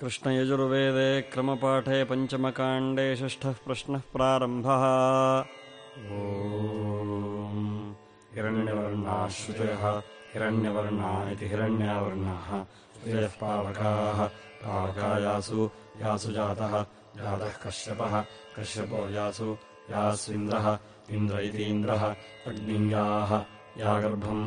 कृष्णयजुर्वेदे क्रमपाठे पञ्चमकाण्डे षष्ठः प्रश्नः प्रारम्भः। ओ हिरण्यवर्णाः इति हिरण्यावर्णाः। श्रुतयः पावकाः पावकायासु यासु जातः जातः कश्यपः कश्यपो यासु यास्विन्द्रः इन्द्र इतीन्द्रः अग्नीयाः या गर्भम्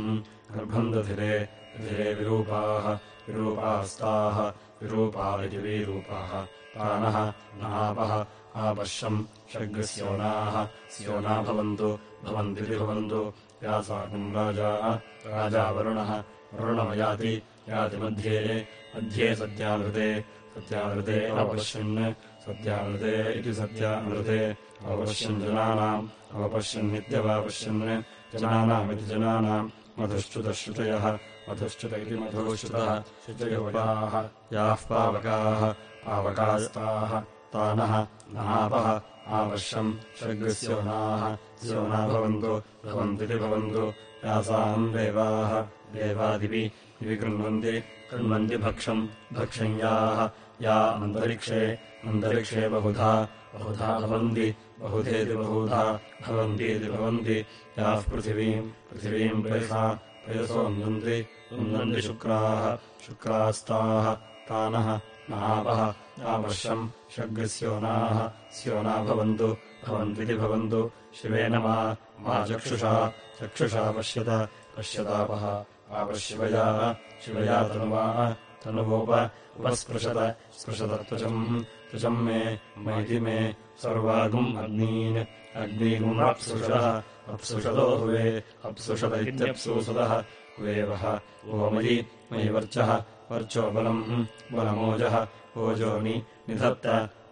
गर्भम् दधिरे दधिरे विरूपाः विरूपास्ताः विरूपा इति वीरूपाः तानः नापः आपश्यम् शर्गस्योनाः स्योना भवन्तु भवन्तीति भवन्तु यासाकम् राजा राजा वरुणः। वरुणो याति मध्ये। मध्ये सत्यानृते सत्यानृते अवपश्यन्। सत्यानृते इति सत्यानृते अवपश्यन् जनानाम् अवपश्यन्नित्यवापश्यन् जनानामिति जनानाम् मधुश्च्युतश्रुतयः मधुश्च्युत इति शुचयोगाः याः पावकाः पावकास्ताः तानः नापः आवश्यम् शर्गस्योनाः स्योना भवन्तु भवन्तीति भवन्तु यासाम् देवाः देवादिपि दिवि कृण्वन्ति कृण्वन्ति भक्षम् भक्षम् याः अन्तरिक्षे अन्तरिक्षे बहुधा बहुधा भवन्ति बहुधेति बहुधा भवन्तीति भवन्ति याः पृथिवीम् पृथिवीम् प्रयसा प्रयसो नन्ति नन्दन्ति शुक्राः शुक्रास्ताः तानः नापः आवश्यम् शग्रस्योनाः स्योना भवन्तु भवन्तीति भवन्तु शिवेन मा चक्षुषा चक्षुषा पश्यत पश्यतापः आपशिवया शिवया तनुवा तनुवोप उपस्पृशत स्पृशत त्वचम् त्वचम् मे मैति मे सर्वागुम् अग्नीन् अग्नीगुमप्सृषः अप्सुषतो हुवे अप्सुषत इत्यप्सुसुतः हुवेवः वो मयि वर्चः वर्चो बलम् बलमोजः ओजोनि निधत्त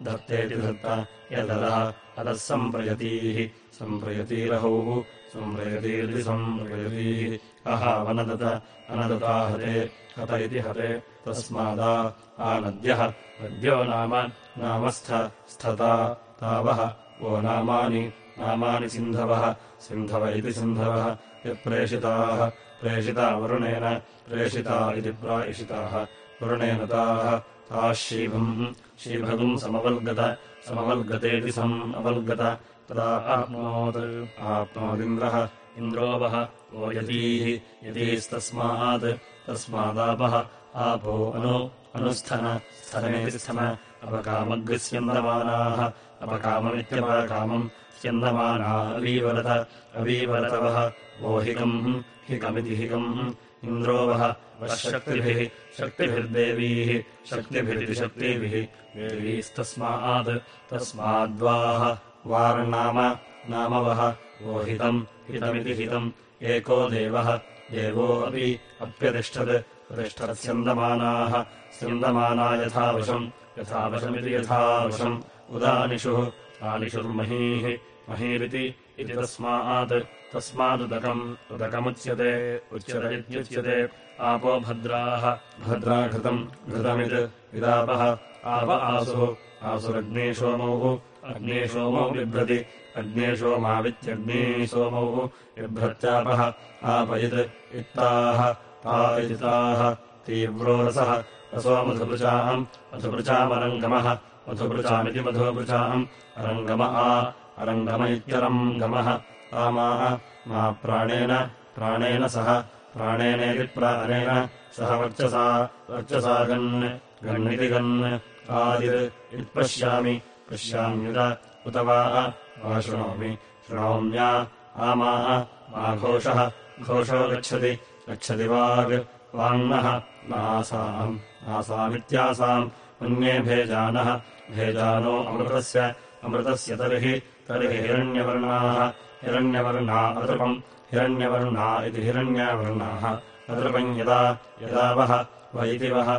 धत्तेति धत्त यदलः अदः सम्प्रयतीः सम्प्रयतीरहौः सम्प्रयतीरिति सम्प्रयतीः अहावनदत अनदता हते हत इति हते तस्मादा आनद्यः नद्यो नाम नामस्थ स्थता तावः वो नामानि नामानि सिन्धवः सिन्धव इति सिन्धवः यत्प्रेषिताः प्रेषिता। वरुणेन प्रेषिता इति प्रायिषिताः। वरुणेन ताः ताः शीभम्। शीभगुम् समवल्गत समवल्गतेति सम् अवल्गत। तदा आप्नोत् आप्नोदिन्द्रः इन्द्रोपः वो यतीः। यतीस्तस्मात् तस्मादापः। आपो अनु अनुस्थन स्थनेति स्थन। अपकामग्स्यन्दमानाः अपकाममित्यपकामम् स्यन्दमाना अवीवरत अवीवरतवः वो हिकम् हिकमिति हिकम् इन्द्रोवः वः शक्तिभिः शक्तिभिर्देवीः शक्तिभिरिति शक्तिभिः देवीस्तस्मात् तस्माद्वाः वार्नाम नाम वः वो हितम् हितमिति हितम् एको देवः देवो अपि अप्यतिष्ठत् प्रतिष्ठत्स्यन्दमानाः स्यन्दमाना यथावशम् यथावशमिति यथावशम् उदानिषुः आनिषुर्महीः महीरिति इति तस्मात् तस्मादुदकम् उदकमुच्यते उच्यत इत्युच्यते। आपो भद्राः भद्रा घृतम् घृतमित् विदापः आप आसुः आसुरग्नेशोमौः अग्नेशोमौ बिभ्रति अग्नेशोमावित्यग्नेसोमौः बिभ्रत्यापः आपयत् इत्ताः ता इति ताः तीव्रो रसः रसो मधुपृचाम् मधुपृचामरङ्गमः मधुपृचामिति मधुपृचाम् अरङ्गम आ अरङ्गम इत्यरङ्गमः आमा मा प्राणेन प्राणेन सह प्राणेनेति प्राणेन सह वर्चसा वर्चसा गन् गन्निति गन् आदिर् इत्पश्यामि पश्याम्युत उत वा शृणोमि शृणोम्या आमा मा घोषः घोषो गच्छति गच्छति वाग् वाङ्मः नासाम् आसामित्यासाम् अन्ये भेजानः भेजानो अमृतस्य अमृतस्य तर्हि तर्हि हिरण्यवर्णाः हिरण्यवर्णा अदृपम् हिरण्यवर्णा इति हिरण्यवर्णाः। अदृपम् यदा यदा वः वैति वः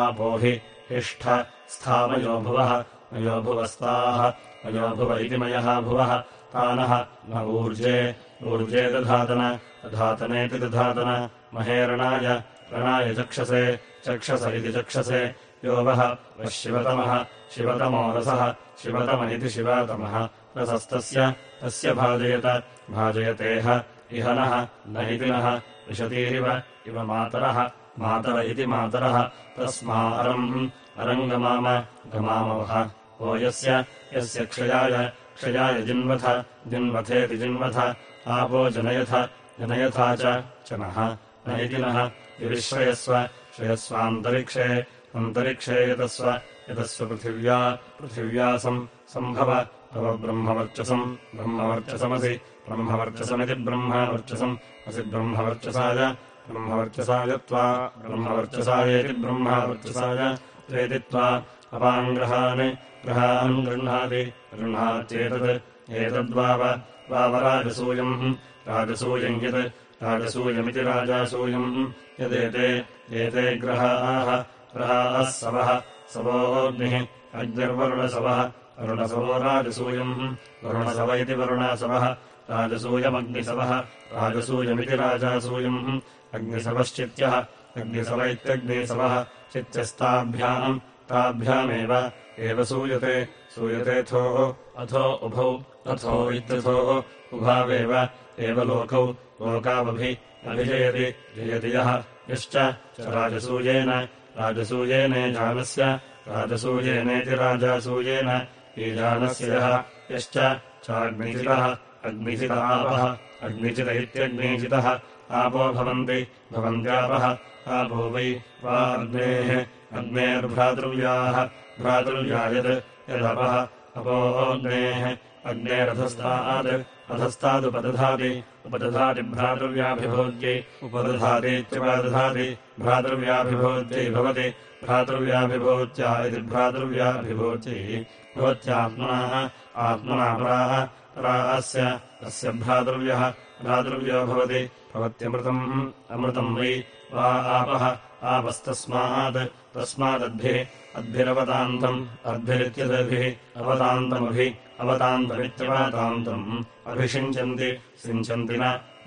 आपो हि हिष्ठ स्थामयो भुवः मयो भुवस्ताः मयो भुव इति मयः भुवः तानः न ऊर्जे ऊर्जे दधातन दधातनेति दधातन महेरणाय रणाय चक्षसे चक्षस इति चक्षसे यो वः शिवतमः शिवतमो रसः शिवतम इति शिवतमः रसस्तस्य तस्य भाजयत। भाजयतेह इह नः न इति नः विशतीरिव इव मातरः मातर इति मातरः तस्मारम्। अरङ्गमाम गमामवः। ओ यस्य यस्य क्षयाय क्षयाय जिन्वथ जिन्वथेति जिन्वथ आपो जनयथ जनयथा च नः। न इति नः विश्रयस्व श्रयस्वान्तरिक्षे अन्तरिक्षे यतस्व यतस्व पृथिव्या पृथिव्यासम् सम्भव तव ब्रह्मवर्चसम् ब्रह्मवर्चसमसि ब्रह्मवर्चसमिति ब्रह्मवर्चसम् असि ब्रह्मवर्चसाय ब्रह्मवर्चसाय त्वा ब्रह्मवर्चसायेति ब्रह्मवर्चसाय त्वेति त्वा अपाङ्ग्रहान् ग्रहान् गृह्णाति गृह्णात्येतत् एतद्वाव वावराजसूयम् राजसूयम् यत् राजसूयमिति राजासूयम् यदेते एते ग्रहाः ग्रहाः सवः सवोऽग्निः अग्निर्वरुणसवः वरुणसवो राजसूयम् वरुणसव इति वरुणासवः राजसूयमग्निसवः राजसूयमिति राजासूयम्। अग्निसवश्चित्यः अग्निसव इत्यग्निसवः चित्यस्ताभ्याम् ताभ्यामेव। एव सूयते सूयतेऽथो अथो उभौ अथो इत्यथो उभावेव। एव लोकौ लोकावभि अभिजयति जयति यः। यश्च राजसूयेन राजसूयेने जानस्य राजसूयेनेति राजासूयेन ईजानस्य यः यश्च चाग्निजितः अग्निजितापः अग्निजित इत्यग्निजितः आपो भवन्ति भवन्त्यापः आपो वै वा अग्नेः अग्नेर्भ्रातृव्याः भ्रातृव्या यत् यदपः अपोऽग्नेः अग्नेरधस्तात् अधस्तादुपदधाति उपदधाति भ्रातृव्याभिभोज्यै उपदधातीत्युपदधाति भ्रातृव्याभिभोज्यै भवति भ्रातृव्याभिभूत्या इति भ्रातृव्याभिभूत्यै भवत्यात्मनः आत्मना पराः परा अस्य भ्रातृव्यः भ्रातृव्यो भवति। भवत्यमृतम् अमृतम् वै वा आपः आपस्तस्मात् तस्मादद्भिः अद्भिरवतान्तम् अर्भिरित्यदभिः अवतान्तमभि अवतान्तमित्यवतान्तम् अभिषिञ्चन्ति सिञ्चन्ति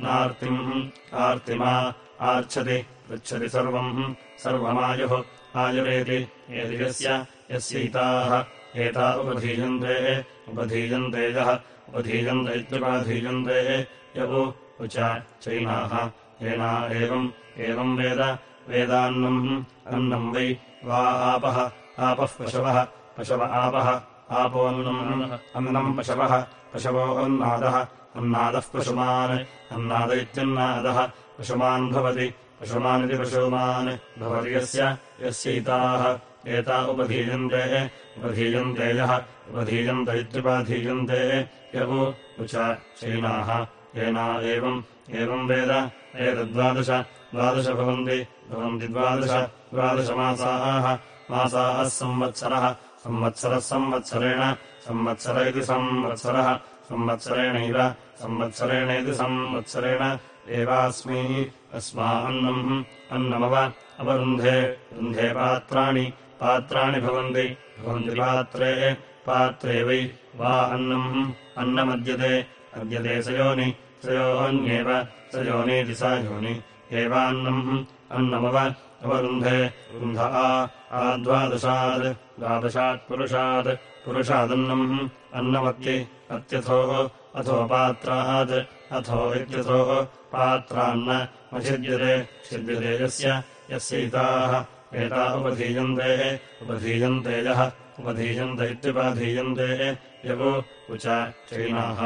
नार्तिम् आर्तिमा आर्च्छति पृच्छति सर्वम् सर्वमायुः आयुरेति यदि यस्य यस्यैताः एता उपधीयन्ते उपधीयन्ते यः उपधीयन्त इत्युपाधीयन्ते यौ उच चैनाः। येना एवम् एवम् वेद वेदान्नम् अन्नम् वै वा आपः आपः पशवः पशव आपः आपोऽन्नम् अन्नम् पशवः पशवो अन्नादः अन्नादः पशुमान् अन्नाद इत्यन्नादः पशुमान् भवति पशुमानिति पशुमान् भवति यस्य यस्यैताः एता उपधीयन्ते उपधीयन्ते यः उपधीयन्त इत्युपाधीयन्ते। यौ उच शैनाः येना एवम् एवम् वेद एतद्वादश द्वादश भवन्ति भवन्ति द्वादश द्वादशमासाः मासाः संवत्सरः संवत्सरः संवत्सरेण संवत्सर इति संवत्सरः संवत्सरेणैव संवत्सरेणेति संवत्सरेण। एवास्मै अस्मान्नम् अन्नमव अवरुन्धे रुन्धे पात्राणि पात्राणि भवन्ति भवन्ति पात्रे पात्रे वै वा अन्नम् अन्नमद्यते अद्यते सयोनि सयोन्येव स योनीति सा योनि एवान्नम् अन्नमव अवरुन्धे रुन्ध आद्वादशात् द्वादशात्पुरुषात् पुरुषादन्नम् अन्नमत्ति अत्यथो अथो पात्रात् अथो इत्यथो पात्रान्न अछिद्यते छिद्यते यस्य यस्यैताः एता उपधीयन्ते उपधीयन्ते यः उपधीयन्त इत्युपाधीयन्ते यवो उच चैनाः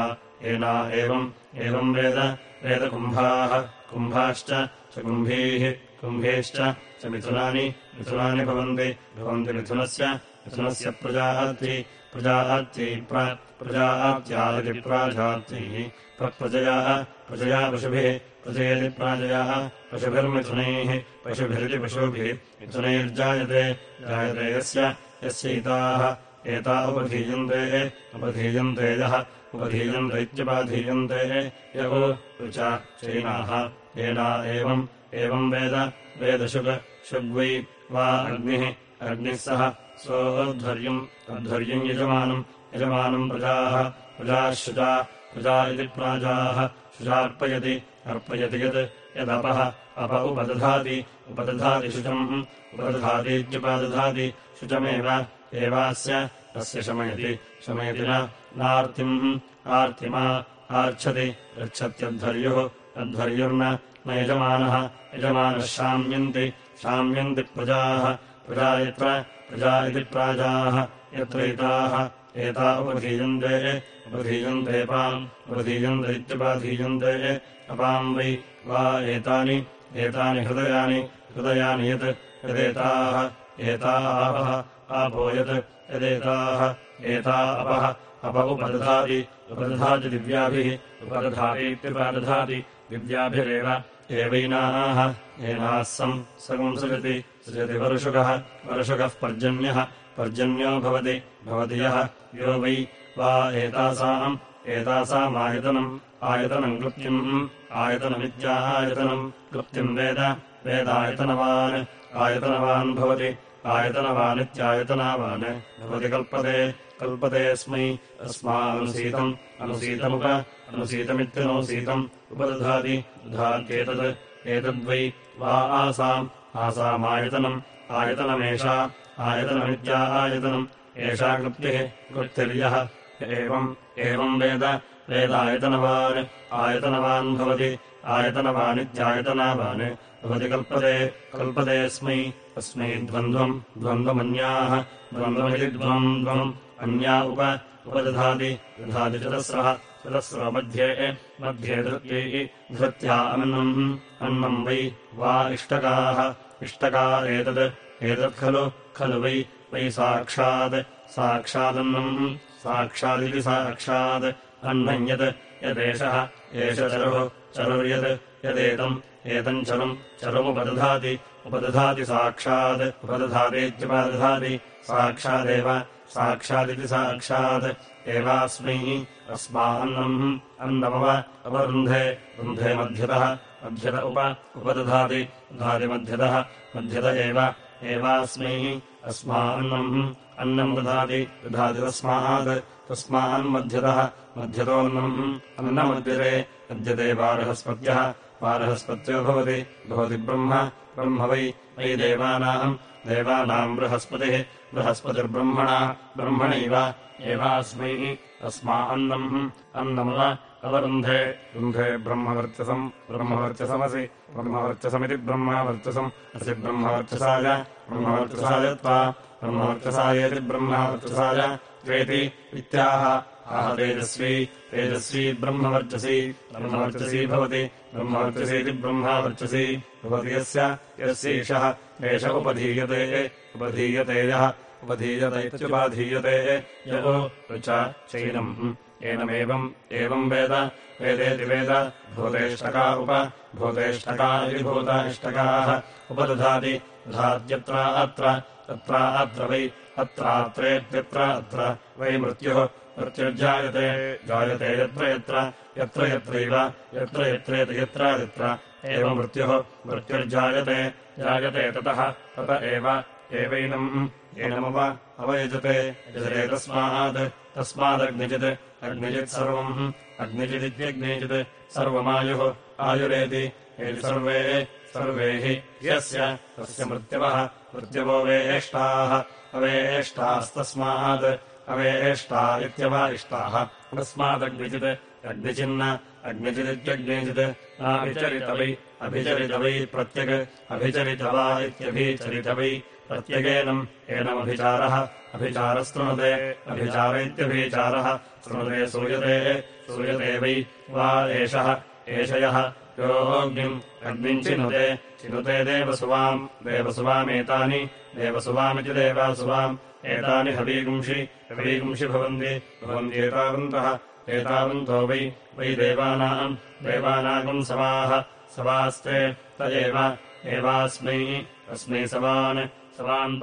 एना एवम् एवम् वेद वेदकुम्भाः कुम्भाश्च च कुम्भीः कुम्भीश्च च मिथुनानि मिथुनानि भवन्ति भवन्ति मिथुनस्य मिथुनस्य प्रजाति प्रजात्यै प्रजात्यादिति प्राजात्यैः प्रप्रजयाः प्रजया पशुभिः प्रजयति प्राजयाः पशुभिर्मिथुनैः पशुभिरिति पशुभिः मिथुनैर्जायते जायते यस्य यस्यैताः एता उपधीयन्ते उपधीयन्ते यः उपधीयन्त इत्युपाधीयन्ते यौ। च चैनाः। येना एवम् एवम् वेद वेदशुक् शुग्वै वा अग्निः अग्निः सह सोऽध्वर्यम् अध्वर्यम् यजमानम् यजमानम् प्रजाः। प्रजाः शुजा प्रजा इति प्राजाः शुजार्पयति अर्पयति यत् यदपः अप उपदधाति उपदधाति शुचम्। उपदधातीत्युपदधाति शुचमेव। एवास्य अस्य शमयति शमयति नार्तिम् आर्तिमा आर्च्छति गच्छत्यध्वर्युः अध्वर्युर्न न यजमानः यजमानः शाम्यन्ति शाम्यन्ति प्रजाः। प्रजा यत्र प्रजा इति प्राजाः यत्रैताः एता उपधीयन्ते उपधीयन्तेपाम् उपधीयन्त इत्युपाधीयन्ते अपाम् वै वा एतानि एतानि हृदयानि हृदयानि यत् यदेताः एता आपः यत् यदेताः एता अपः अप उपदधाति उपदधाति दिव्याभिः उपदधातीत्युपदधाति दिव्याभिरेव एनाः सम् सकम् सृजति सृजति वर्षुकः वर्षुकः पर्जन्यः पर्जन्यो भवति भवति यः यो वै वा एतासाम् एतासामायतनम् आयतनम् कृत्यम् आयतनमित्यायतनम् कृत्यम् वेद वेदायतनवान् आयतनवान् भवति आयतनवानित्यायतनावान्। भवति कल्पते कल्पतेऽस्मै अस्मानुसीतम् अनुसीतमुप अनुसीतमित्यनुसीतम्। उपदधाति दधात्येतत् एतद्वै वा आसाम् आसामायतनम् आयतनमेषा आयतनमित्या आयतनम् एषा कृप्तिः कृप्तिर्यः एवम् एवम् वेद वेदायतनवान् आयतनवान् भवति आयतनवानित्यायतनावान् भवति कल्पते कल्पतेऽस्मै अस्मै द्वन्द्वम् द्वन्द्वमन्याः द्वन्द्वमिति द्वन्द्वम् अन्या उप उपदधाति दधाति चतस्रः चतस्रो मध्ये मध्ये धृत्यै धृत्या अन्नम् अन्नम् वै वा इष्टकाः। इष्टका एतत् एतत् खलु खलु वै वै साक्षात् साक्षादन्नम् साक्षादिति साक्षात् अह्नम् यत् यदेषः एष चरुः चरुर्यत् यदेतम् एतम् चरुम् चरुमुपदधाति उपदधाति साक्षात् उपदधातीत्युपदधाति साक्षादेव साक्षादिति साक्षात् एवास्मै अस्मान्नम् अन्नमव अवरुन्धे रुन्धे मध्यतः मध्यत उप उपदधाति दधाति मध्यतः मध्यत एव एवास्मै अस्मान्नम् अन्नम् दधाति दधाति तस्मात् तस्मान्मध्यतः मध्यतोऽन्नम् अन्नमद्यते मद्यते पारहस्पत्यः पारहस्पत्यो भवति भवति ब्रह्म ब्रह्म वै वै देवानाम् देवानाम् बृहस्पतिः बृहस्पतिर्ब्रह्मणा ब्रह्मणैव एवास्मै अस्मान्नम् अन्नमव अवरुन्धे रुन्धे ब्रह्मवर्चसम् ब्रह्मवर्चसमसि ब्रह्मवर्चसमिति ब्रह्मवर्चसम् असि ब्रह्मवर्चसाय ब्रह्मवर्चसाय त्वा। ब्रह्मवर्चसायेति ब्रह्मवर्चसाय। त्वेति इत्याह। आह तेजस्वी। तेजस्वी ब्रह्मवर्चसी। ब्रह्मवर्चसी भवति। ब्रह्मवर्चसीति ब्रह्मावर्चसी। भवति यस्य। यस्यैषः एष उपधीयते। उपधीयते यः। उपधीयत इत्युपाधीयते। यो च चैनम्। एनमेवम्। एवम् वेद। वेदेति वेद। भूतेष्टका उप। भूतेष्टका इति भूताष्टकाः उपदधाति दधात्यत्र अत्र, तत्र अत्र वै अत्रात्रेत्यत्र अत्र वै मृत्युः, मृत्युर्जायते, जायते यत्र यत्र यत्र यत्रैव, यत्र यत्रेति यत्र यत्र, एव मृत्युः, मृत्युर्जायते, जायते ततः, तत एव, एवैनम्, एनमव, अवयजते, यजते तस्मात्, तस्मादग्निजित्, अग्निजित् सर्वम्, अग्निजिदित्यग्निजित्, सर्वमायुः, आयुरेति, एति सर्वे सर्वे यस्य तस्य मृत्यवः वेष्टाः अवेष्टास्तस्मात् अवेष्टा इत्यवारिष्टाः तस्मादग्निजित् अग्निचिन्न अग्निचिदित्यग्निजित् आविचरितवै अभिचरितवै प्रत्यग् अभिचरित वा इत्यभिचरितवै प्रत्यगेनम् एनमभिचारः अभिचारस्तृणुते अभिचार इत्यभिचारः शृणुते सूयते सूयते वै वा एषः एषयः योऽग्निम् अग्निम् चिनुते। चिनुते देवसुवाम्। देवसुवामेतानि। देवसुवामिति देवासुवाम्। एतानि हवीगुंषि। हवीगुंषि भवन्ति। भवन्त्येतावन्तः एतावन्तो। वै। वै देवानाम्। देवानागम् सवाः। सवास्ते त एव। एवास्मै। अस्मै सवान्। सवान्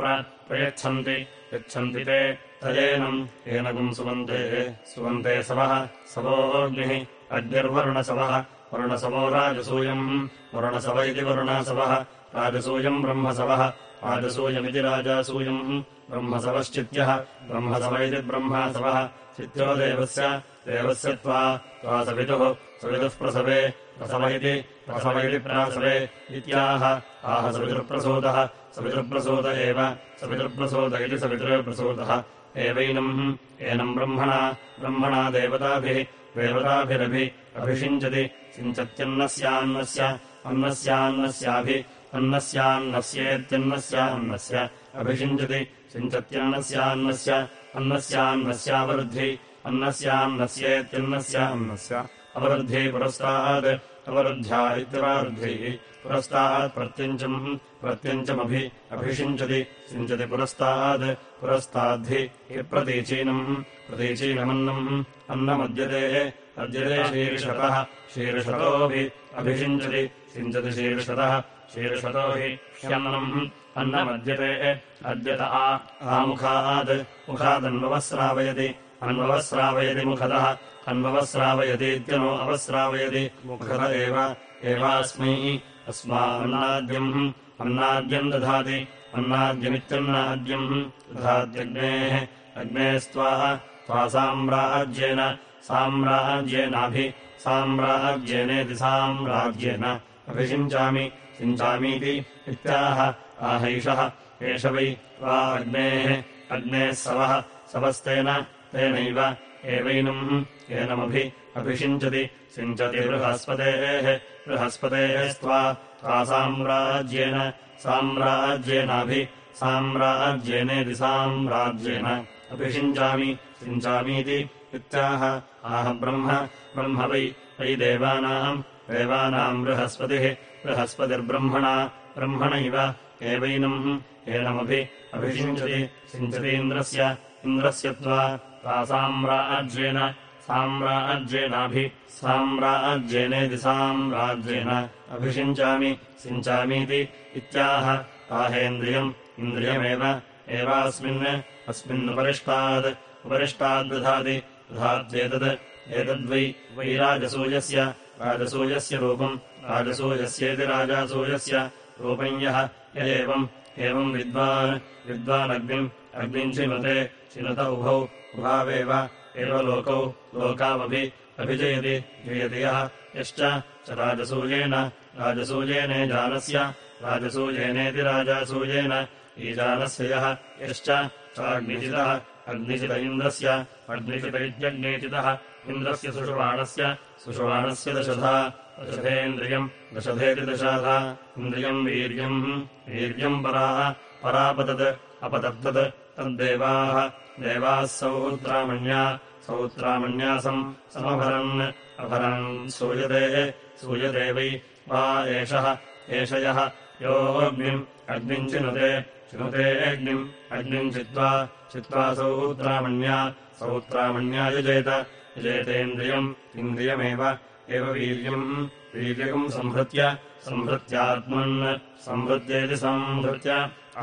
प्रयच्छन्ति। यच्छन्ति ते। तयेनम् एनगुम् सुवन्ते। सुवन्ते सवः। सवोऽग्निः अग्निर्वरुणसवः वरुणसवो राजसूयम्। वरुणसव इति वरुणासवः। राजसूयम् ब्रह्मसवः। राजसूयमिति राजासूयम्। ब्रह्मसवश्चित्यः। ब्रह्मसव इति ब्रह्मासवः। चित्यो देवस्य। देवस्य त्वा। त्वा सवितुः। सवितुः प्रसवे। प्रसव इति। प्रसव इति प्रासवे। इत्याह। आह सवितुर्प्रसूतः। सवितुर्प्रसूत एव। सवितुर्प्रसूत इति सवितुर्प्रसूतः। एवैनम्। एनम् ब्रह्मणा। ब्रह्मणा देवताभिः देवताभिरभि अभिषिञ्चति। सिञ्चत्यन्नस्यान्नस्य अन्नस्यान्नस्याभि अन्नस्यान्नस्येत्यन्नस्यान्नस्य अभिषिञ्चति। सिञ्चत्यन्नस्यान्नस्य अन्नस्यान्नस्यावरुद्धि अन्नस्यान्नस्येत्यन्नस्य अन्नस्य अवरुद्धि पुरस्तात् अवरुद्ध्या इत्यवरुद्धिः पुरस्तात् प्रत्यञ्चम् प्रत्यञ्चमभि अभिषिञ्चति सिञ्चति पुरस्तात् पुरस्ताद्धि हि प्रतीचीनम् प्रतीचीनमन्नम् अन्नमद्यते अद्यते शीर्षतः शीर्षतोऽभि अभिषिञ्चति सिञ्चति शीर्षतः शीर्षतो हि ह्यन्नम् अन्नमद्यते अद्यत आमुखात् मुखादन्ववस्रावयति अन्ववस्रावयति मुखतः अन्ववस्रावयतीत्यनो अवस्रावयति मुखत एव एवास्मै अस्मान्नाद्यम् अन्नाद्यम् दधाति। अन्नाद्यमित्यन्नाद्यम् दधात्यग्नेः। अग्नेस्त्वा त्वा साम्राज्येन साम्राज्येनाभि। साम्राज्येनेति साम्राज्येन। अभिषिञ्चामि सिञ्चामीति इत्याह। आहैषः। एष वै वा अग्नेः। अग्नेः सवः। सवस्तेन तेनैव। एवैनम्। एनमभि। अभिषिञ्चति सिञ्चति बृहस्पतेः बृहस्पतेस्त्वा त्वा साम्राज्येन साम्राज्येनाभि साम्राज्येनेति साम्राज्येन अभिषिञ्चामि सिञ्चामीति इत्याह आह ब्रह्म ब्रह्म वै वै देवानाम् देवानाम् बृहस्पतिः। बृहस्पतिर्ब्रह्मणा ब्रह्मणैव एवैनम् एनमभि अभिषिञ्चति सिञ्चतीन्द्रस्य इन्द्रस्य त्वा साम्राज्येन साम्राज्येनाभि साम्राज्येनेति साम्राज्येन अभिषिञ्चामि सिञ्चामीति इत्याह आहेन्द्रियम् इन्द्रियमेव एवास्मिन् अस्मिन्नुपरिष्टात् उपरिष्टाद्दधाति दधात्येतत् एतद्वै वै राजसूयस्य राजसूयस्य रूपम् राजसूयस्येति राजासूयस्य रूपम् यः य एवम् एवम् विद्वान् विद्वानग्निम् अग्निम् चिनुते चिनुत उभौ उभावेव एव लोकौ लोकावभि अभिजयति जयति यः। यश्च च राजसूयेन राजसूयेने जानस्य राजसूयेनेति राजासूयेन ईजानस्य यः। यश्च चाग्निचितः अग्निचित इन्द्रस्य अग्निचित इत्यग्नेचितः इन्द्रस्य सुषुवाणस्य सुषुवाणस्य दशधा। दशधेन्द्रियम् दशधेति दशाधा। इन्द्रियम् वीर्यम् वीर्यम् पराः परापतत् अपतत्तत् तद्देवाः देवाः सौत्रामण्या सौत्रामण्यासम् समभरन् अभरन् सूयते सूयते वै एषः एष यः योऽग्निम् अग्निम् चिनुते चिनुते अग्निम् अग्निम् चित्वा चित्वा सौत्रामण्या सौत्रामण्या युजेत युजेतेन्द्रियम् इन्द्रियमेव एव वीर्यम् वीर्यकम् संहृत्य संहृत्यात्मन् संहृत्येति संहृत्य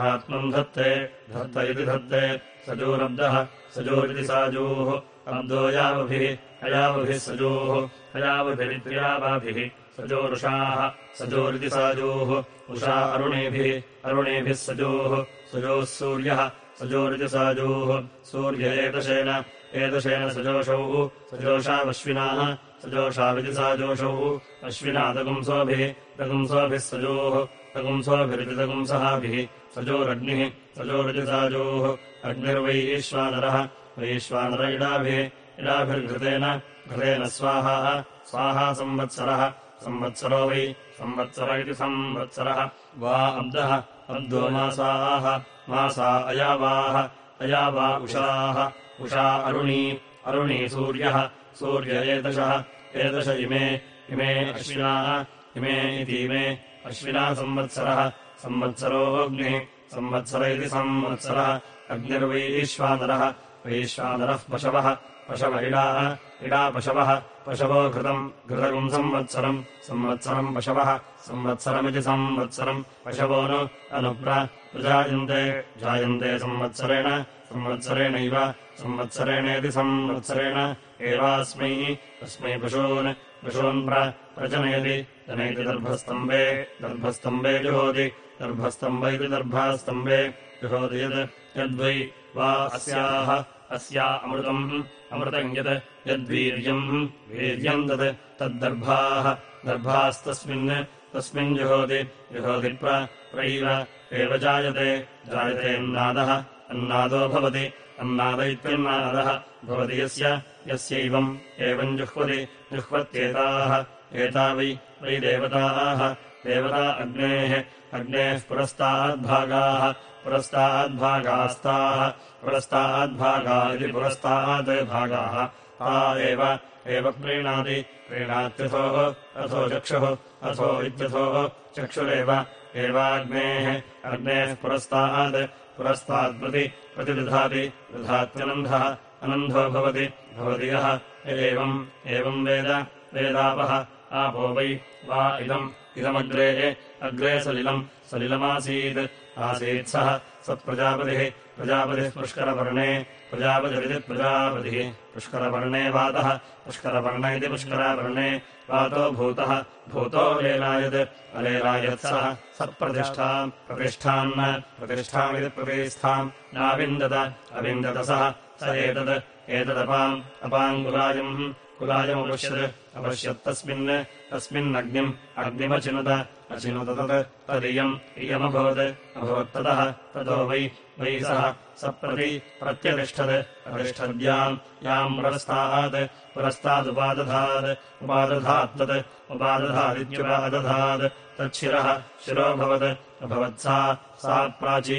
आत्मम् धत्ते धत्त इति धत्ते सजोरब्दः सजोरिति साजोः। अब्दो यावभिः, अयावभिः सजोः। अयावभिरित्यावाभिः सजोरुषाः, सजोरिति साजोः। उषा अरुणेभिः अरुणेभिः सजोः। सजोः सूर्यः, सजोरिति साजोः। सूर्य एतशेन एतशेन सजोषौ। सजोषावश्विनाः, सजोषाविति साजोषौ। अश्विना दगुंसोभिः दगुंसोभिः सजोः। दगुंसोभिरिति दगुंसहाभिः सजोरग्निः, सजोरिति साजोः। अग्निर्वैश्वानरः। वैश्वानर इडाभिः इडाभिर्घृतेन घृतेन स्वाहा स्वाहा संवत्सरः। संवत्सरो वै संवत्सर इति संवत्सरः। वा अब्दः अब्दो मासाः। मासा अयावाः अयावा उषाः। उषा अरुणी अरुणी सूर्यः। सूर्य एदशः एदश इमे इमे अश्विनाः इमे इतीमे अश्विना संवत्सरः संवत्सरोऽग्निः संवत्सर इति संवत्सरः अग्निर्वैश्वानरः वैश्वानरः पशवः पशव इडाः पशवः पशवो घृतम् घृतकम् संवत्सरम् संवत्सरम् पशवः संवत्सरमिति संवत्सरम् पशवो नु अनुप्र प्रजायन्ते जायन्ते संवत्सरेण संवत्सरेणैव संवत्सरेणेति संवत्सरेण एवास्मै अस्मै पशून् पशून् प्रजनयति जनयति दर्भस्तम्बे दर्भस्तम्बे जुहोति दर्भस्तम्ब इति दर्भास्तम्बे जुहोति यत् यद्वै वा अस्याः अस्या अमृतम् अमृतम् यत् यद्वीर्यम् वीर्यम् तत् तद्दर्भाः दर्भास्तस्मिन् तस्मिन् जुहोति जुहोति प्रैव एव जायते जायतेऽन्नादः अन्नादो भवति अन्नाद इत्यन्नादः भवति यस्य यस्यैवम् एवम् जुह्वति जुह्वत्येताः एता वै वै देवताः देवता अग्नेः अग्नेः पुरस्ताद्भागाः पुरस्ताद्भागास्ताः पुरस्ताद्भागा। इति पुरस्तात् भागाः ता एव एव प्रीणाति प्रीणात्यथोः अथो चक्षुः अथो इत्यथोः चक्षुरेव। एवाग्नेः अग्नेः पुरस्तात् पुरस्तात्प्रति प्रतिदधाति दधात्यनन्धः अनन्धो भवति भवति यः। एवम् एवम् वेद वेदापः आपो वै वा इदम् इदमग्रे अग्रे सलिलम्। सलिलमासीत्। आसीत् सः। स प्रजापतिः पुष्करपर्णे प्रजापतिरिति प्रजापतिः। पुष्करपर्णे वातः। पुष्करपर्ण इति पुष्करापर्णे वातो भूतः। भूतो लेलायत् अलेलायत् सः। सत्प्रतिष्ठाम्। प्रतिष्ठान् प्रतिष्ठामिति प्रतिष्ठाम्। नाविन्दत। अविन्दत सः। स एतत्। एतदपाम्। अपाम् कुलायम् कुलायमपश्यत् अपश्यत्तस्मिन् तस्मिन्नग्निम् अग्निमचिनुत अचिनुत तत् तदियम् इयमभवत् अभवत्ततः ततो वै वै सः स प्रति प्रत्यतिष्ठत् प्रतिष्ठद्याम् याम् पुरस्तात् पुरस्तादुपादधात् उपादधात्तत् उपादधादित्युपादधात् तच्छिरः शिरोऽभवत् अभवत्सा सा प्राची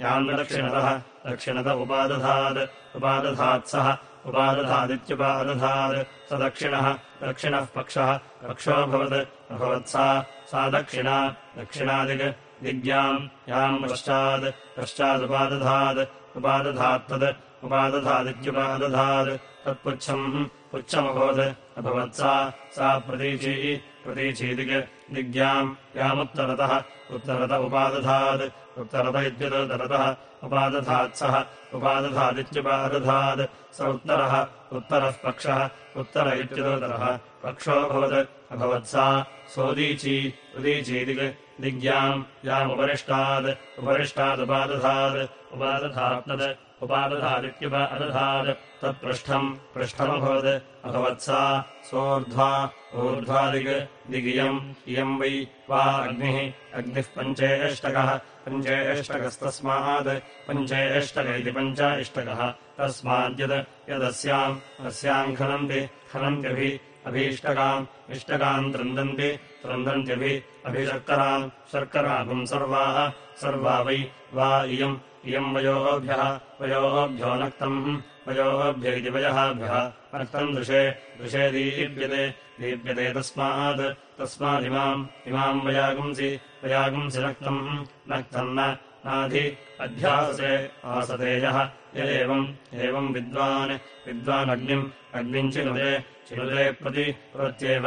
याम् दक्षिणतः दक्षिणत उपादधात् उपादधात्सः उपादधादित्युपादधात् स दक्षिणः दक्षिणः पक्षः पक्षोऽभवत् अभवत्सा सा दक्षिणा दक्षिणादिक् दिग्भ्याम् याम् पश्चात् पश्चादुपादधात् उपादधात्तत् उपादधादित्युपादधात् तत्पुच्छम् पुच्छमभवत् अभवत्सा सा प्रतीची प्रतीचीदिक् दिग्भ्याम् यामुत्तरतः। उत्तरत उपादधात्। उत्तरत इत्युत्तरतः उपादधात्सः उपादधादित्युपादधात्। स उत्तरः। उत्तरः पक्षः। उत्तर इत्युदोतरः पक्षोऽभवत् अभवत्सा सोदीची। उदीचीदिक् दिग्भ्याम् यामुपरिष्टात्। उपरिष्टादुपादधात् उपादधात्तत् उपादधादित्युपादधात् तत्पृष्ठम् पृष्ठमभवत् अभवत्सा सोऽर्ध्वा ऊर्ध्वादिक् दिगियम् इयम् वै वा अग्निः अग्निः पञ्चेष्टकः पञ्चेष्टकस्तस्मात् पञ्चेष्टक इति पञ्च इष्टकः तस्माद्यद् यदस्याम् अस्याम् खनन्ति खनन्त्यभि अभीष्टकाम् इष्टकाम् त्रन्दन्ति त्रन्दन्त्यभि अभिशर्कराम् शर्कराभम् सर्वाः सर्वा वै वा इयम् इयम् वयोभ्यः वयोभ्यो नक्तम् वयोभ्य इति वयःभ्यः नक्तम् दृशे दृशे दीप्यते दीप्यते तस्मात् तस्मादिमाम् इमाम् वयागुंसि वयागुंसि नक्तम् नक्तम् नाधि अध्यासते आसतेयः य एवम् एवम् विद्वान् विद्वानग्निम् अग्निम् चिनुते चिनुते प्रति प्रत्येव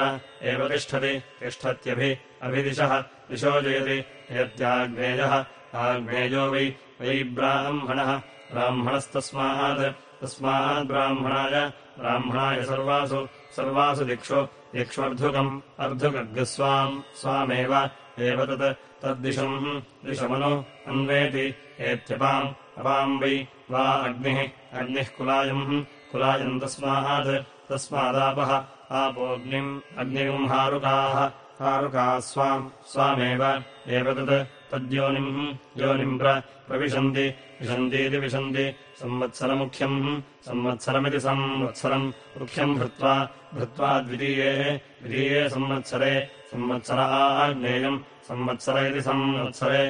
एव तिष्ठति तिष्ठत्यभि अभिदिशः दिशो जयति यत्याग्नेयः आग्नेयो वै वै ब्राह्मणः। ब्राह्मणस्तस्मात्। तस्माद्ब्राह्मणाय ब्राह्मणाय। सर्वासु। सर्वासु दिक्षु। दिक्ष्वर्धुकम् अर्धुकग्स्वाम् स्वामेव। एव तत्। तद्दिशम्। दिशमनु। अन्वेति। एत्यपाम्। अपाम् वै वा अग्निः। अग्निः कुलायम्। कुलायम् तस्मात्। तस्मादापः। आपोऽग्निम्। अग्निम् हारुकाः। हारुकाः स्वाम्। स्वामेव। एव तत् तद्योनिम् योनिम् प्रविशन्ति विशन्तीति विशन्ति संवत्सरमुख्यम् संवत्सरमिति संवत्सरम् मुख्यम् भृत्वा भृत्वा द्वितीये द्वितीये संवत्सरे संवत्सर आग्नेयम् संवत्सर इति संवत्सरे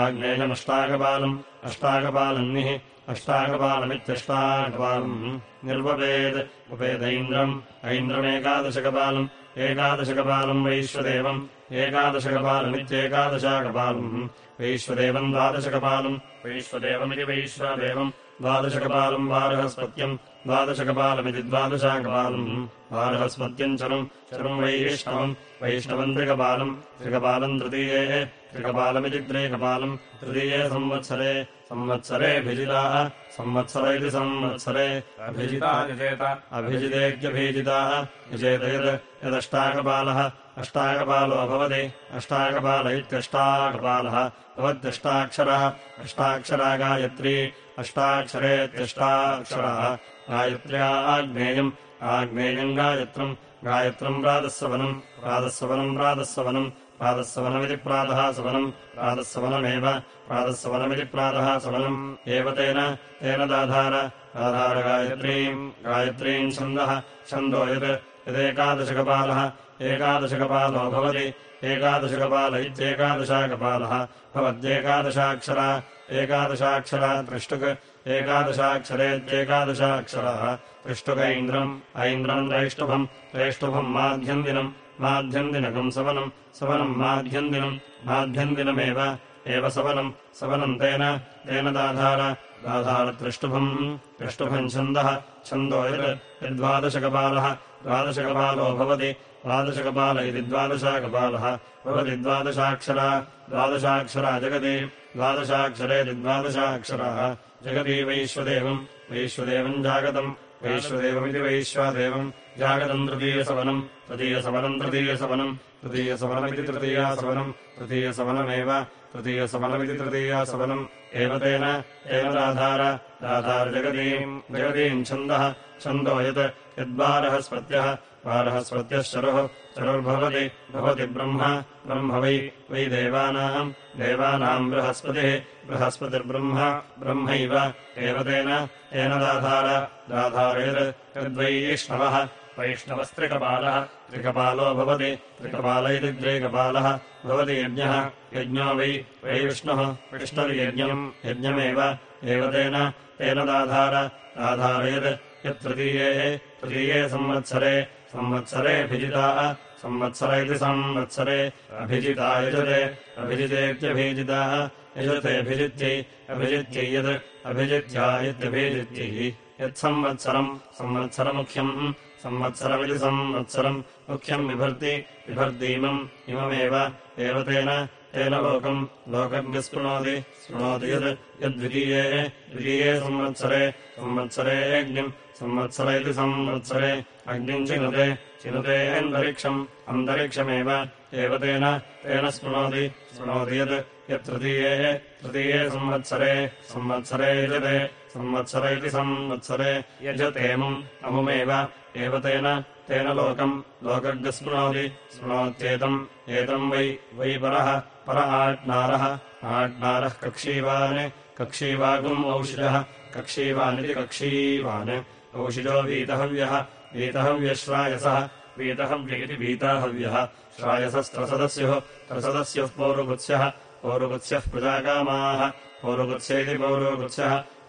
आग्नेयमष्टाकपालम् अष्टाकपालन्निः अष्टाकपालमित्यष्टाकपालम् निर्वपेत् उपेदैन्द्रम् ऐन्द्रमेकादशकपालम् एकादशकपालम् वैश्वदेवम् एकादशकपालमित्येकादशाकपालम्। वैश्वदेवम् द्वादशकपालम्। वैश्वदेवमिति वैश्वदेवम्। द्वादशकपालम् वारहस्पत्यम्। द्वादशकपालमिति द्वादशाकपालम्। वारहस्पत्यम् चरम्। चरम् वैष्णवम्। वैष्णवम् त्रिकपालम्। त्रिकपालम् तृतीये। त्रिकपालमिति त्रेकपालम्। तृतीये संवत्सरे। संवत्सरेऽभिजिताः संवत्सर इति संवत्सरे। अभिजिता अभिजितेत्यभिजिताः यदष्टाकपालः अष्टाकपालो भवति। अष्टाकपाल इत्यष्टाकपालः भवत्यष्टाक्षरः अष्टाक्षरा गायत्री अष्टाक्षरेत्यष्टाक्षराः। गायत्र्या आग्नेयम्। आग्नेयम् गायत्रम्। गायत्रम् प्रातःसवनम् प्रातःसवनम् प्रातःसवनम् प्रातःसवनमिति प्रातः सवनम् प्रातःसवनमेव प्रातःसवनमिति प्रातः सवनम् एव तेन। तेन दाधार। दाधारगायत्रीम् गायत्रीम् छन्दः। छन्दो यत्। यदेकादशकपालः एकादशकपालो भवति। एकादशकपाल इत्येकादशाकपालः। भवद्येकादशाक्षरा एकादशाक्षरा त्रिष्टुक्। एकादशाक्षरेत्येकादशाक्षराः त्रिष्टुक इन्द्रम् ऐन्द्रम् त्रैष्टुभम्। त्रैष्टुभम् माध्यन्दिनम्। माध्यन्दिनकम् सवनम्। सवनम् माध्यन्दिनम्। माध्यन्दिनमेव। एव सवनम्। सवनम् तेन। तेन दाधार दाधारत्रिष्टुभम् त्रिष्टुभम् छन्दः छन्दो यत् यद्वादशकपालः द्वादशकपालो भवति। द्वादशकपाल इति द्वादशाकपालः भवति द्वादशाक्षरा द्वादशाक्षरा जगति। द्वादशाक्षरेति द्वादशाक्षराः जगति वैश्वदेवम् वैश्वदेवम् जागतम्। वैश्वदेवमिति वैश्वादेवम्। जागतम् तृतीयसवनम् तृतीयसवनम् तृतीयसवनम् तृतीयसवनमिति तृतीयासवनम् तृतीयसवनमेव तृतीयसवनमिति तृतीयासवनम् एव तेन एव राधार। राधारजगतीम् जगतीम् छन्दः। छन्दो यत् यद्बारहस्पत्यः बारहस्पत्यश्चरुः चरुर्भवति भवति ब्रह्म। ब्रह्म वै वै देवानाम्। देवानाम् बृहस्पतिः। बृहस्पतिर्ब्रह्म। ब्रह्मैव। एव तेन तेन दाधार दाधारेर् यद्वैष्णवः वैष्णवस्त्रिकपालः। त्रिकपालो भवति। त्रिकपाल इति द्वैकपालः भवति यज्ञः। यज्ञो वै वै विष्णुः विष्णुर्यज्ञम् यज्ञमेव। एव तेन तेन दाधार। दाधारेत् यत्तृतीये। तृतीये संवत्सरे। संवत्सरेऽभिजिताः संवत्सर इति संवत्सरे अभिजिता यजते। अभिजितेत्यभिजिताः। यजतेऽभिजित्यै अभिजित्यै यत्। अभिजित्या इत्यभिजित्यै। यत्संवत्सरम्। संवत्सरमुख्यम् संवत्सरमिति संवत्सरम् मुख्यम् बिभर्ति बिभर्तीमम् इममेव। एव तेन तेन लोकम्। विस्पृणोति शृणोति यत् यद्वितीये द्वितीये संवत्सरे संवत्सरे अग्निम् संवत्सर इति संवत्सरे। अग्निम् चिनुते चिनुते अन्तरिक्षम् अन्तरिक्षमेव। एव तेन तेन स्पृणोति शृणोति यत् यत्तृतीये तृतीये संवत्सरे संवत्सरे यजते संवत्सर इति संवत्सरे यजतेमम् अमुमेव एव तेन तेन लोकम् लोकग्स्पृणोति स्पृणोत्येतम् एतम् वै वै परः पर आज्ञारः आज्ञारः कक्षीवान् कक्षीवागुम् औषिजः कक्षीवानिति कक्षीवान्। औषिजो वीतहव्यः वीतहव्यश्रायसः वीतहव्य इति वीताहव्यः। श्रायसस्त्रसदस्युः त्रसदस्युः पौरुगुत्स्यः पौरुगुत्स्यः प्रजाकामाः पौरुगुत्स्य इति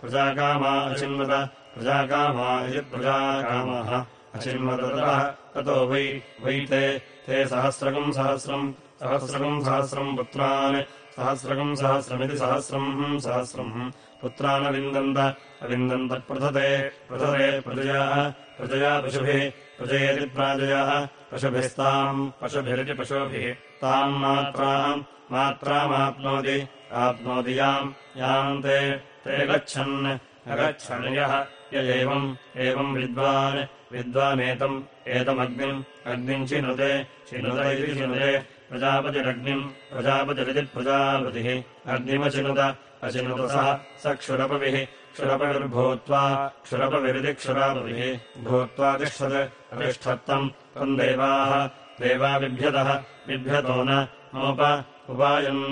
प्रजाकामा अचिन्वत प्रजाकामा इति प्रजाकामाः अचिन्वततः ततो वै वै ते ते सहस्रकम् सहस्रम् सहस्रकम् सहस्रम् पुत्रान् सहस्रकम् सहस्रमिति सहस्रम् सहस्रम् पुत्रानविन्दन्त अविन्दन्त प्रथते प्रथते प्रजयाः प्रजया पशुभिः प्रजयेति प्राजयाः पशुभिस्ताम् पशुभिरिति पशुभिः। ताम् मात्राम् मात्रामाप्नोति आप्नोति याम् याम् ते ते गच्छन् अगच्छन् यः य एवम् एवम् विद्वान् विद्वानेतम् एतमग्निम् अग्निम् चिनुते चिनुत इति चिनुते प्रजापतिरग्निम् प्रजापतिरिति प्रजापतिः। अग्निमचिनुत अचिनुत सः स क्षुरपविः क्षुरपविर्भूत्वा क्षुरपविरिति क्षुरापविः। भूत्वा तिष्ठत् अतिष्ठत्तम् तम् देवाः। देवा बिभ्यतः बिभ्यतो न नोप उपायन्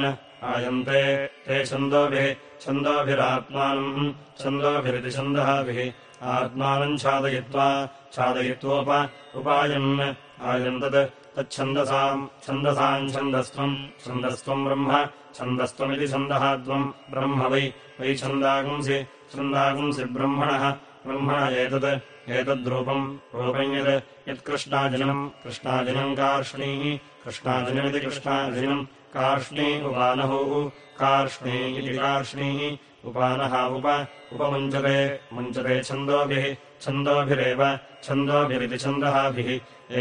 आयन्ते। ते छन्दोभिः छन्दोभिरात्मानम् छन्दोभिरिति छन्दःभिः आत्मानम् छादयित्वा छादयित्वोप उपायन् आयन्तत् तच्छन्दसाम्। छन्दसाम् छन्दस्त्वम्। छन्दस्त्वम् ब्रह्म। छन्दस्त्वमिति छन्दः त्वम् ब्रह्म वै। वै छन्दागुंसि। छन्दागुंसि ब्रह्मणः। ब्रह्मण एतत्। एतद्रूपम्। रूपम् यत्। यत्कृष्णाजनम् कृष्णाजनम् कार्ष्णीः। कृष्णाजनमिति कृष्णाजनम् कार्ष्णी उपानहुः। कार्ष्णी इति कार्ष्णीः। उपानः उप। उपमुञ्चते। मुञ्चते छन्दोभिः छन्दोभिरेव छन्दोभिरिति छन्दःभिः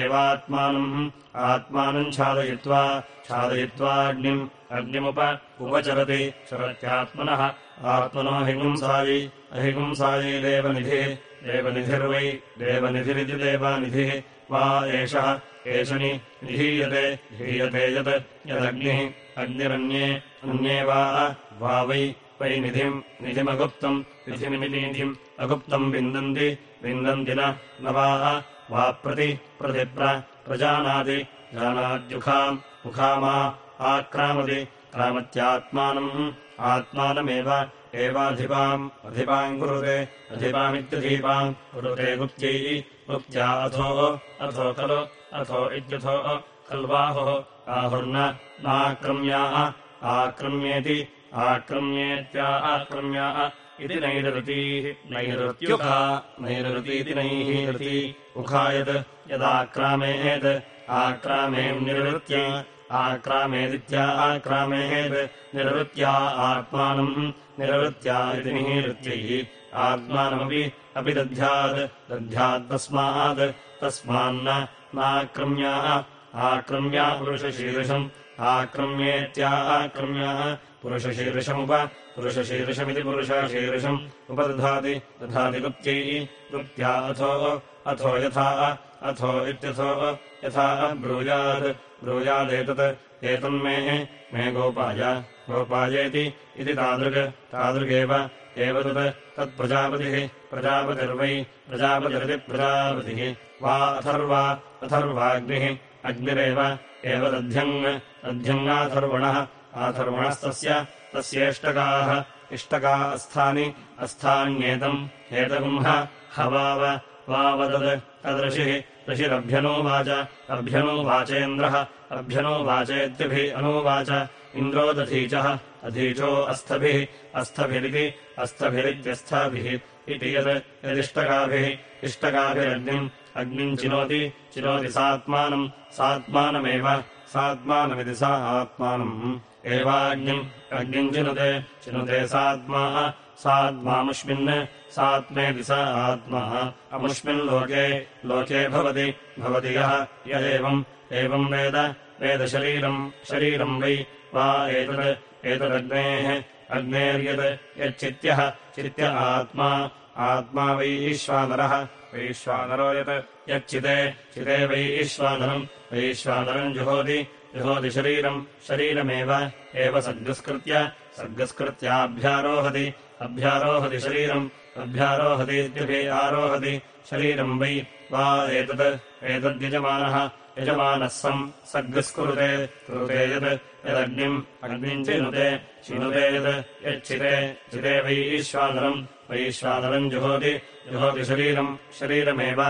एवात्मानम् आत्मानम् छादयित्वा छादयित्वाग्निम् अग्निमुप उपचरति। चरत्यात्मनः आत्मनो हिंसायि अहिंसायै देवनिधिः। देवनिधिर्वै देवनिधिरिति देवानिधिः। वा एषः एषणि निधीयते धीयते यत् यदग्निः। अग्निरन्ये अन्ये वा वै वै निधिम् निधिमगुप्तम् निधिमिनिधिम् अगुप्तम् विन्दन्ति विन्दन्ति न वा। प्रति प्रतिप्र प्रजानाति जानाद्युखाम् मुखामा आक्रामति क्रामत्यात्मानम् आत्मानमेव एवाधिपाम् अधिपाम् कुरुते अधिपामित्यधीपाम् कुरुते गुप्त्यै गुप्त्या अथो अथो खलु अथो इत्यथो खल्वाहुः आहुर्न नाक्रम्याः आक्रम्येति आक्रम्येत्या आक्रम्याः इति नैरृतीः नैरृत्युखा नैरृतीति नैरृती उखायत् यदाक्रामेत् आक्रामेम् निरृत्य आक्रामेदित्या आक्रामेत् निरृत्या आत्मानम् निरृत्या इति निरृत्यैः आत्मानमपि अपि दध्यात् दध्यात्तस्मात् तस्मान्न नाक्रम्याः आक्रम्या पुरुषशीर्षम् आक्रम्येत्या आक्रम्याः पुरुषशीर्षमुप पुरुषशीर्षमिति पुरुषशीर्षम् उपदधाति दधाति गुप्त्यैः गुप्त्या अथो अथो यथा अथो इत्यथो यथा ब्रूयात् ब्रूयादेतत् एतन्मे मे गोपाय गोपायेति इति तादृक् तादृगेव एव तत् तत्प्रजापतिः प्रजापतिर्वै प्रजापतिरिति प्रजापतिः। वा अथर्वा अथर्वाग्निः अग्निरेव एव दध्यङ् दध्यङ्गाथर्वणः आथर्वणस्तस्य तस्येष्टकाः इष्टका अस्थानि। अस्थान्येतम्। एतगुम्ह हवाव। वावदत् तदृशिः। ऋषिरभ्यनोवाच अभ्यनोवाचेन्द्रः अभ्यनोवाचेत्यभिः अनुवाच। इन्द्रो दधीचः। अधीचो अस्थभिः। अस्थभिरिति। अस्थभिरित्यस्थाभिः इति यत् यदिष्टकाभिः। इष्टकाभिरग्निम्। अग्निम् चिनोति। चिनोति सात्मानम्। सात्मानमेव। सात्मानमिति सा आत्मानम् एवाग्निम् अग्निम् चिनुते चिनुते सात्मा। सात्मामुष्मिन् सात्मेति स आत्मा। अमुष्मिन्लोके लोके भवति भवति यः य एवम्। एवम् वेद वेदशरीरम् शरीरम् वै वा एतत् एतदग्नेः। अग्नेर्यत् यच्चित्यः चित्य आत्मा। आत्मा वै ईश्वानरः। वैश्वानरो यत् यच्चिते चिते वै ईश्वानरम्। वैश्वानरम् जुहोति जुहोति शरीरम् शरीरमेव एव सर्गस्कृत्य सर्गस्कृत्याभ्यारोहति अभ्यारोहति शरीरम् अभ्यारोहतीत्यभि आरोहति शरीरम् वै वा एतत् एतद्यजमानः यजमानः सम् सर्गस्कुरुते कुरुते यत् यदग्निम् अग्निम् चिनुते चिनुते यत् यच्चिते चिते वै ईश्वादरम् वैश्वादरम् जुहोति जुहोति शरीरम् शरीरमेव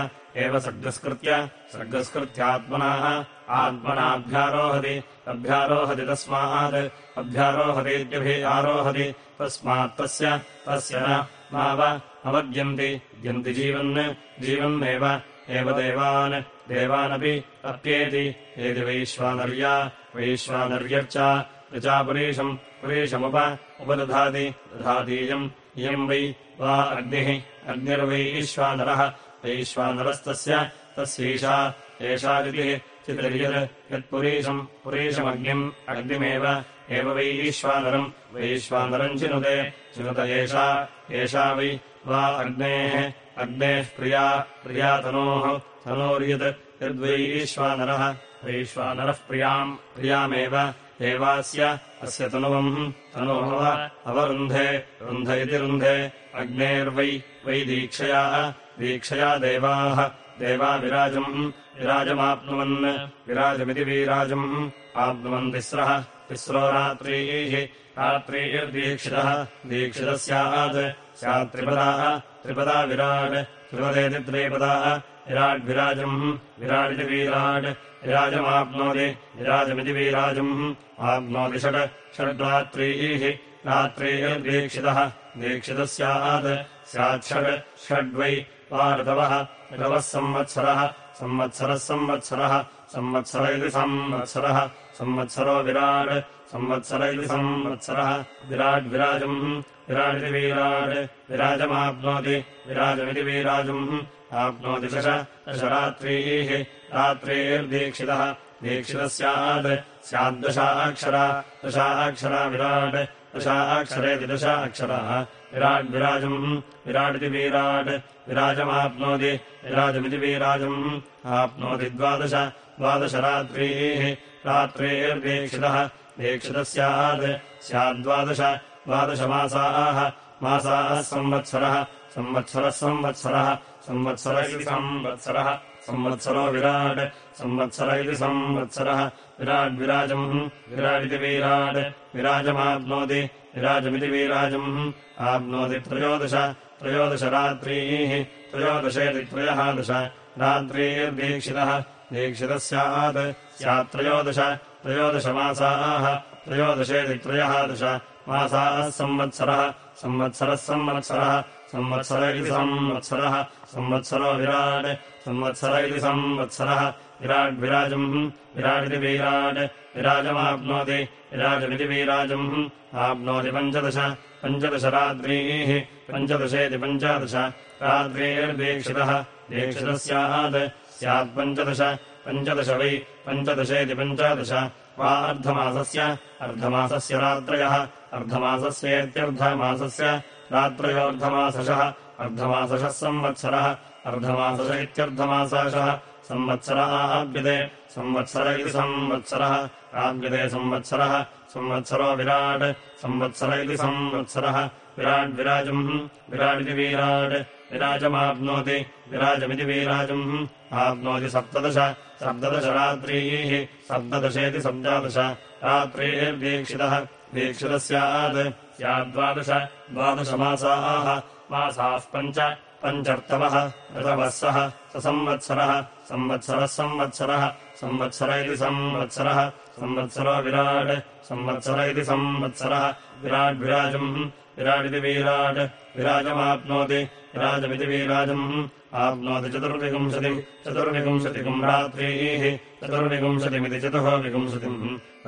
एव सर्गस्कृत्य सर्गस्कृत्यात्मनाः। आत्मनाभ्यारोहति अभ्यारोहति तस्मात् अभ्यारोहतीत्यभि आरोहति तस्मात् तस्य तस्य अवद्यन्ति द्यन्ति जीवन् जीवन्नेव एव देवान् देवानपि अप्येति एति वैश्वानर्या वैश्वानर्यर्च पुरीशम् पुरीशमुप उपदधाति दधातीयम् इयम् वै वा अग्निः अग्निर्वै वैश्वानरस्तस्य तस्यैषा एषा चितिः चितिर्यत् यत्पुरीशम् पुरीशमग्निम् अग्निमेव एव वै ईश्वानरम् वैश्वानरम् चिनुते चिनुत एषा एषा वै वा अग्नेः अग्नेः प्रिया प्रिया तनोः तनोर्यत् यद्वै ईश्वानरः वैश्वानरः प्रियाम् प्रियामेव एवास्य अस्य तनुवम् तनोः अवरुन्धे रुन्ध इति रुन्धे अग्नेर्वै वै दीक्षया दीक्षया देवाः। देवा विराजम्। विराजमाप्नुवन्। विराजमिति वीराजम्। आप्नुवन् तिस्रः तिस्रो रात्रीः। रात्रीर्दीक्षितः। दीक्षितः स्यात् स्यात् त्रिपदाः त्रिपदा विराट्। त्रिपदेति त्रिपदाः। विराड्विराजम् विराडिति वीराट्। विराजमाप्नोति। विराजमिति वीराजम्। आप्नोति षट्। षड्रात्रीः रात्रीर्दीक्षितः। दीक्षितः स्यात् स्यात् षड् षड्वै वा ऋतवः संवत्सरः संवत्सरः संवत्सरः संवत्सर इति संवत्सरः संवत्सरो विराट् संवत्सर इति संवत्सरः विराड्विराजम् विराडिति वीराट् विराजमाप्नोति विराजमिति वीराजम् आप्नोति दश दशरात्रीः रात्रीर्दीक्षितः दीक्षितः स्यात् स्याद्दशाक्षरा दशाक्षरा विराट् दशाक्षरेति दशाक्षरः विराड्विराजम् विराडिति वीराट् विराजमाप्नोति। विराजमिति वीराजम् आप्नोति द्वादश। द्वादशरात्रीः। रात्रीर्दीक्षितः दीक्षितः स्यात्। स्याद्वादश द्वादशमासाः। मासाः संवत्सरः। संवत्सरः संवत्सरः। संवत्सर इति संवत्सरः। संवत्सरो विराट्। संवत्सर इति संवत्सरः। विराड्विराजम् विराडिति वीराट् विराजमाप्नोति विराजमिति वीराजम्। आप्नोति त्रयोदश। त्रयोदशरात्रीः त्रयोदशेति त्रयः दश रात्रीर्दीक्षितः। दीक्षितः स्यात् स्यात्त्रयोदश त्रयोदशमासाः। त्रयोदशेति त्रयः दश मासाः संवत्सरः। संवत्सरः संवत्सरः। संवत्सर इति संवत्सरः। संवत्सरो विराट्। संवत्सर इति संवत्सरः। विराड्विराजम् विराडिति वीराट्। विराजमाप्नोति। विराजमिति वीराजम् आप्नोति पञ्चदश पञ्चदशरात्रीः पञ्चदशेति पञ्चादश रात्रीर्दीक्षितः दीक्षितः स्यात्। स्यात्पञ्चदश पञ्चदश वै पञ्चदशेति पञ्चादश। वा अर्धमासस्य अर्धमासस्य रात्रयः अर्धमासस्येत्यर्धमासस्य रात्रयोऽर्धमासशः अर्धमासशः संवत्सरः अर्धमासश इत्यर्धमासाशः। संवत्सरः आप्यते संवत्सर इति संवत्सरः आप्यते संवत्सरः संवत्सरो विराट् संवत्सर इति संवत्सरः। विराड्विराजम् विराडिति वीराट्। विराजमाप्नोति विराजमिति वीराजम्। आप्नोति सप्तदश सप्तदशरात्रीः सप्तदशेति सप्तादश। रात्रीर्दीक्षितः दीक्षितः स्यात् स्याद्वादश द्वादशमासाः। मासाः पञ्च पञ्चर्तवः ऋतवः सः। स संवत्सरः संवत्सरः संवत्सरः। संवत्सर इति संवत्सरः संवत्सरो विराट् संवत्सर इति संवत्सरः। विराड्विराजम् विराडिति वीराट् विराजमाप्नोति विराजमिति वीराजम्। आप्नोति चतुर्विंशतिम् चतुर्विंशतिकम् रात्रीः चतुर्विंशतिमिति चतुर्विंशतिम्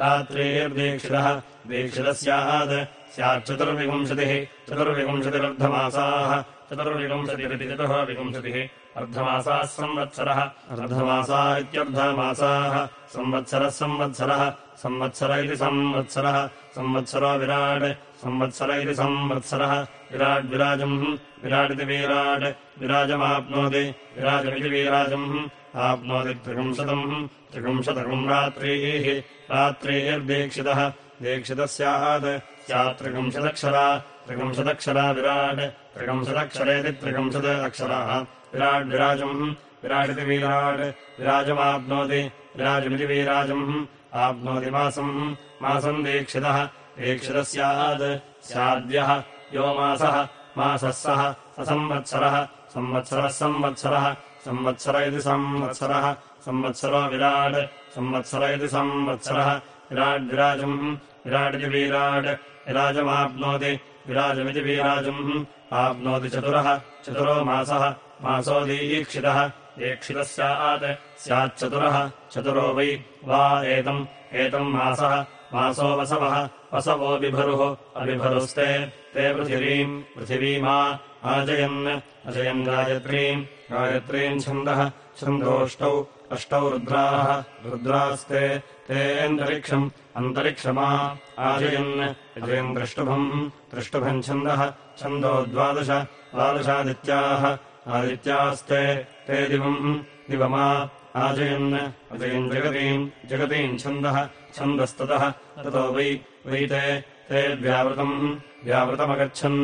रात्रीर्दीक्षितः दीक्षितः स्यात् स्याच्चतुर्विंशतिः चतुर्विंशतिरर्धमासाः चतुर्विंशतिरिति चतुर्विंशतिः अर्धमासाः संवत्सरः। अर्धमासा इत्यर्धमासाः। संवत्सरः संवत्सरः। संवत्सर इति संवत्सरः। संवत्सरो विराट्। संवत्सर इति संवत्सरः। विराड्विराजम् विराडिति वीराट् विराजमाप्नोति। विराजमिति वीराजम्। आप्नोति त्रिपुंशतम् त्रिपुंशतकम् रात्रीः। रात्रीर्दीक्षितः। दीक्षितः स्यात् स्यात् त्रिपुंशदक्षरा त्रिपुंशदक्षरा विराट्। त्रिपुंशदक्षरेति त्रिपुंशत् अक्षराः विराड्विराजम् विराडिति वीराट्। विराजमाप्नोति। विराजमिति वीराजम्। आप्नोति मासम्। मासम् दीक्षितः। दीक्षितः स्यात् स्याद्यः। यो मासः। मासः सः। स संवत्सरः। संवत्सरः संवत्सरः। इति संवत्सरः। संवत्सरो विराट्। संवत्सर इति संवत्सरः। विराड्विराजम् विराडिति वीराट्। विराजमाप्नोति। विराजमिति वीराजम्। आप्नोति चतुरः। चतुरो मासः मासो दीक्षितः। दीक्षितः स्यात् स्याच्चतुरः। चतुरो वै वा एतम्। एतम् मासः। मासो वसवः। वसवो बिभरुः। अबिभरुस्ते। ते पृथिवीम्। पृथिवीमा आजयन्। अजयन् गायत्रीम्। गायत्रीम् छन्दः। छन्दोष्टौ। अष्टौ रुद्राः। रुद्रास्ते। तेऽन्तरिक्षम् अन्तरिक्षमा आजयन्। अजयन् द्रष्टुभम्। द्रष्टुभम् छन्दः। छन्दो द्वादश। द्वादशादित्याः आदित्यास्ते ते दिवम् दिवमा आजयन्। अजयन् जगतीम् जगतीम् छन्दः छन्दस्ततः। ततो वै वै ते व्यावृतम् व्यावृतमगच्छन्।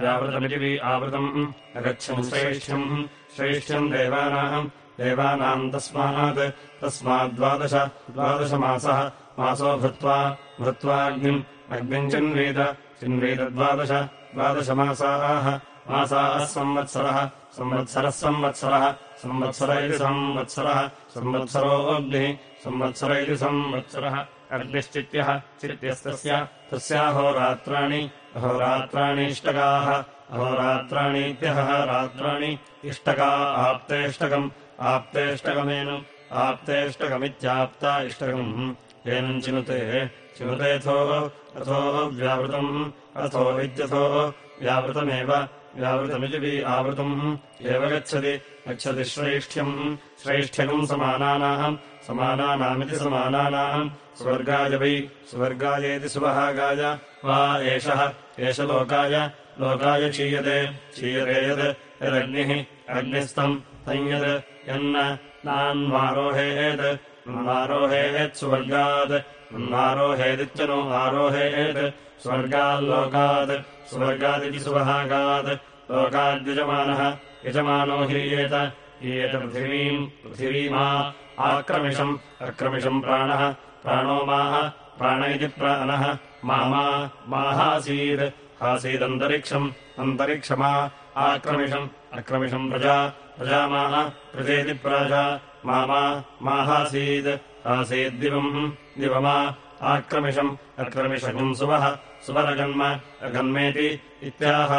व्यावृतमिति आवृतम् अगच्छन् श्रेष्ठ्यम्। श्रेष्ठ्यम् देवानाम् देवानाम् तस्मात्। तस्माद्वादश द्वादशमासः मासो। भृत्वा भृत्वाग्निम् अग्निम् चिन्वेद चिन्वेदद्वादश द्वादशमासाः मासाः संवत्सरः संवत्सरः संवत्सरः संवत्सर संवत्सरः संवत्सरोऽग्निः संवत्सर इति संवत्सरः। अग्निश्चित्यः चित्यस्तस्य तस्याहोरात्राणि अहोरात्राणीष्टकाः अहोरात्राणीत्यहः रात्राणि इष्टका आप्तेष्टकम् आप्तेष्टकमेन आप्तेष्टकमित्याप्ता इष्टकम्। येन चिनुते चिनुतेऽथो अथो व्यावृतम् अथो विद्यथो व्यावृतमेव व्यावृतमिति आवृतम्। एव गच्छति गच्छति श्रैष्ठ्यम्। श्रैष्ठ्यकम् समानानाम् समानानामिति समानानाम् स्वर्गाय वै स्वर्गायेति सुवहागाय वा एषः एष लोकाय। लोकाय क्षीयते क्षीयते यत् यदग्निः अग्निस्तम् स्वर्गात्। आरोहेदित्यनो आरोहेत्। स्वर्गाल्लोकात् स्वर्गादिति सुवहागात् लोकाद्यजमानः यजमानो ह्रियेत ईयत पृथिवीम् पृथिवीमा आक्रमिषम् अक्रमिषम् प्राणः प्राणो माः प्राण इति प्राणः मा माहासीत् आसीदन्तरिक्षम् अन्तरिक्षमा आक्रमिषम् अक्रमिषम् प्रजा प्रजामाः प्रजेति प्राजा मा माहासीत् आसीद्दिवम् दिवमा आक्रमिषम् अक्रमिषम् सुवः सुवरगन्म अगन्मेति इत्याह।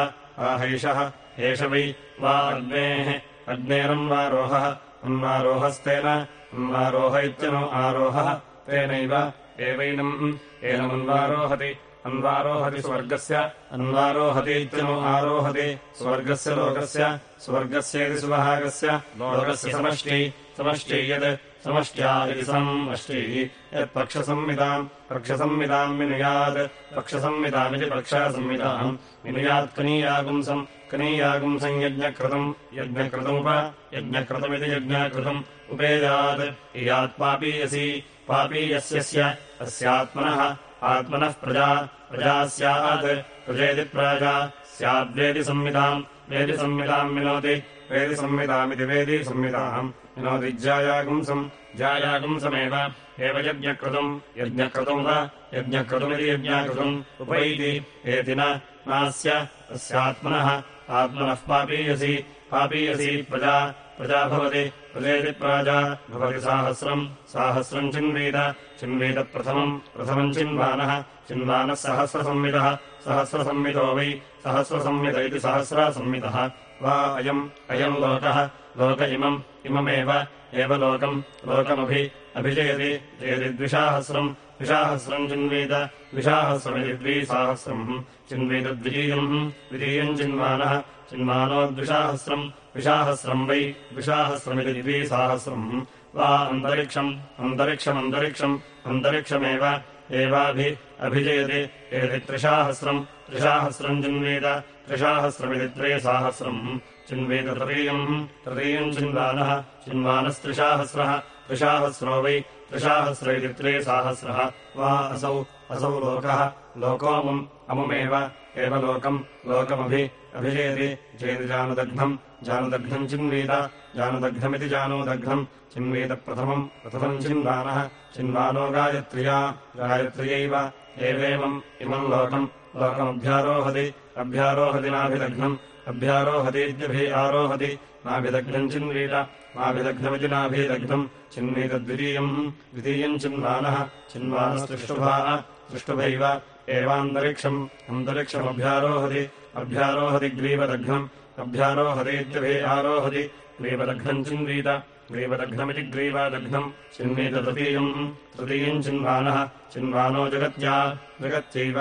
आहैषः एष वै वा अग्नेः अग्नेरन्वारोहः अन्वारोहस्तेन अन्वारोह इत्यनो आरोहः। तेनैव एवैनम् एनमन्वारोहति अन्वारोहति स्वर्गस्य अन्वारोहति इत्यनो आरोहति। स्वर्गस्य लोकस्य स्वर्गस्येति सुवहागस्य। लोकस्य समष्टि समष्टि यत् समष्ट्या इति समष्टिः यत्पक्षसंहिताम् पक्षसंहिताम् विनुयात्। पक्षसंहितामिति पक्षसंहिताम् विनुयात् कनीयागुंसम् कनीयागुंसम् यज्ञकृतम्। यज्ञकृतमुप यज्ञकृतमिति यज्ञाकृतम्। उपेयात्। इयात्पापीयसी। पापीयस्यस्य। अस्यात्मनः आत्मनः प्रजा। प्रजा स्यात्। प्रजेति प्राजा। स्याद्वेदि संहिताम् वेदिसंहिताम् विनोति। वेदिसंहितामिति वेदिसंहिताम् विनोति ज्यायागुंसम् ज्यायागुंसमेव एव यज्ञकृतम्। यज्ञकृतम् वा। यज्ञकृतमिति यज्ञाकृतम्। उपैति एति नास्य। अस्यात्मनः आत्मनः पापीयसि। पापीयसी प्रजा। प्रजा भवति। प्रजेति प्राजा। भवति साहस्रम्। साहस्रम् चिन्वीत। चिन्वीतप्रथमम् प्रथमम्। चिन्वानः। चिन्वानः सहस्रसंवितः सहस्रसंवितो वै। सहस्रसंवित इति सहस्रसंवितः वा अयम् अयम् लोकः। लोक इमम् इममेव। एव लोकम्। लोकमभि अभिजयति जयति द्विसाहस्रम् द्विसाहस्रम् चिन्वीत द्विसाहस्रमिति द्विसाहस्रम्। चिन्वीतद्वितीयम् द्वितीयम् चिन्वानः। चिन्वानो द्विसाहस्रम् द्विसाहस्रम् वै द्विसाहस्रमिति द्विसाहस्रम्। वा अन्तरिक्षम् अन्तरिक्षमन्तरिक्षम् अन्तरिक्षमेव। एवाभि अभिजयति एति त्रिसाहस्रम् त्रिसाहस्रम् चिन्वीत त्रिसाहस्रमिति त्रिसाहस्रम् चिन्वीत तृतीयम्। चिन्वानः। चिन्वानस्त्रिसाहस्रः त्रिसाहस्रो वै त्रिसाहस्र इति त्रिसाहस्रः वा असौ। असौ लोकः। लोकोऽमुम् अमुमेव। एव लोकम्। लोकमभि। अभिजयति चेति जानदग्धम्। जानदग्धम् चिन्वीत जानदग्धमिति जानोदग्धम्। चिन्वीतप्रथमम् प्रथमम्। चिन्वानः। चिन्वानो गायत्र्या। गायत्र्यैव। एवेमम् इमम् लोकम्। लोकमभ्यारोहति अभ्यारोहति नाभिदग्धम् अभ्यारोहतीत्यभि आरोहति। नाभिदग्धम् चिन्वीत। नाभिदग्धमिति नाभिदग्धम् चिन्वीतद्वितीयम्। द्वितीयम् चिन्वानः। चिन्वानस्तृष्टुभाः दृष्टुभैव एवान्तरिक्षम्। अन्तरिक्षमभ्यारोहति। अभ्यारोहति ग्रीवदघ्नम् अभ्यारोहतीत्यभि आरोहति। ग्रीवदघ्नम् चिन्वीत ग्रीवदघ्नमिति ग्रीवादघ्नम् चिन्वीत तृतीयम् चिन्वानः चिन्वानो जगत्या जगत्यैव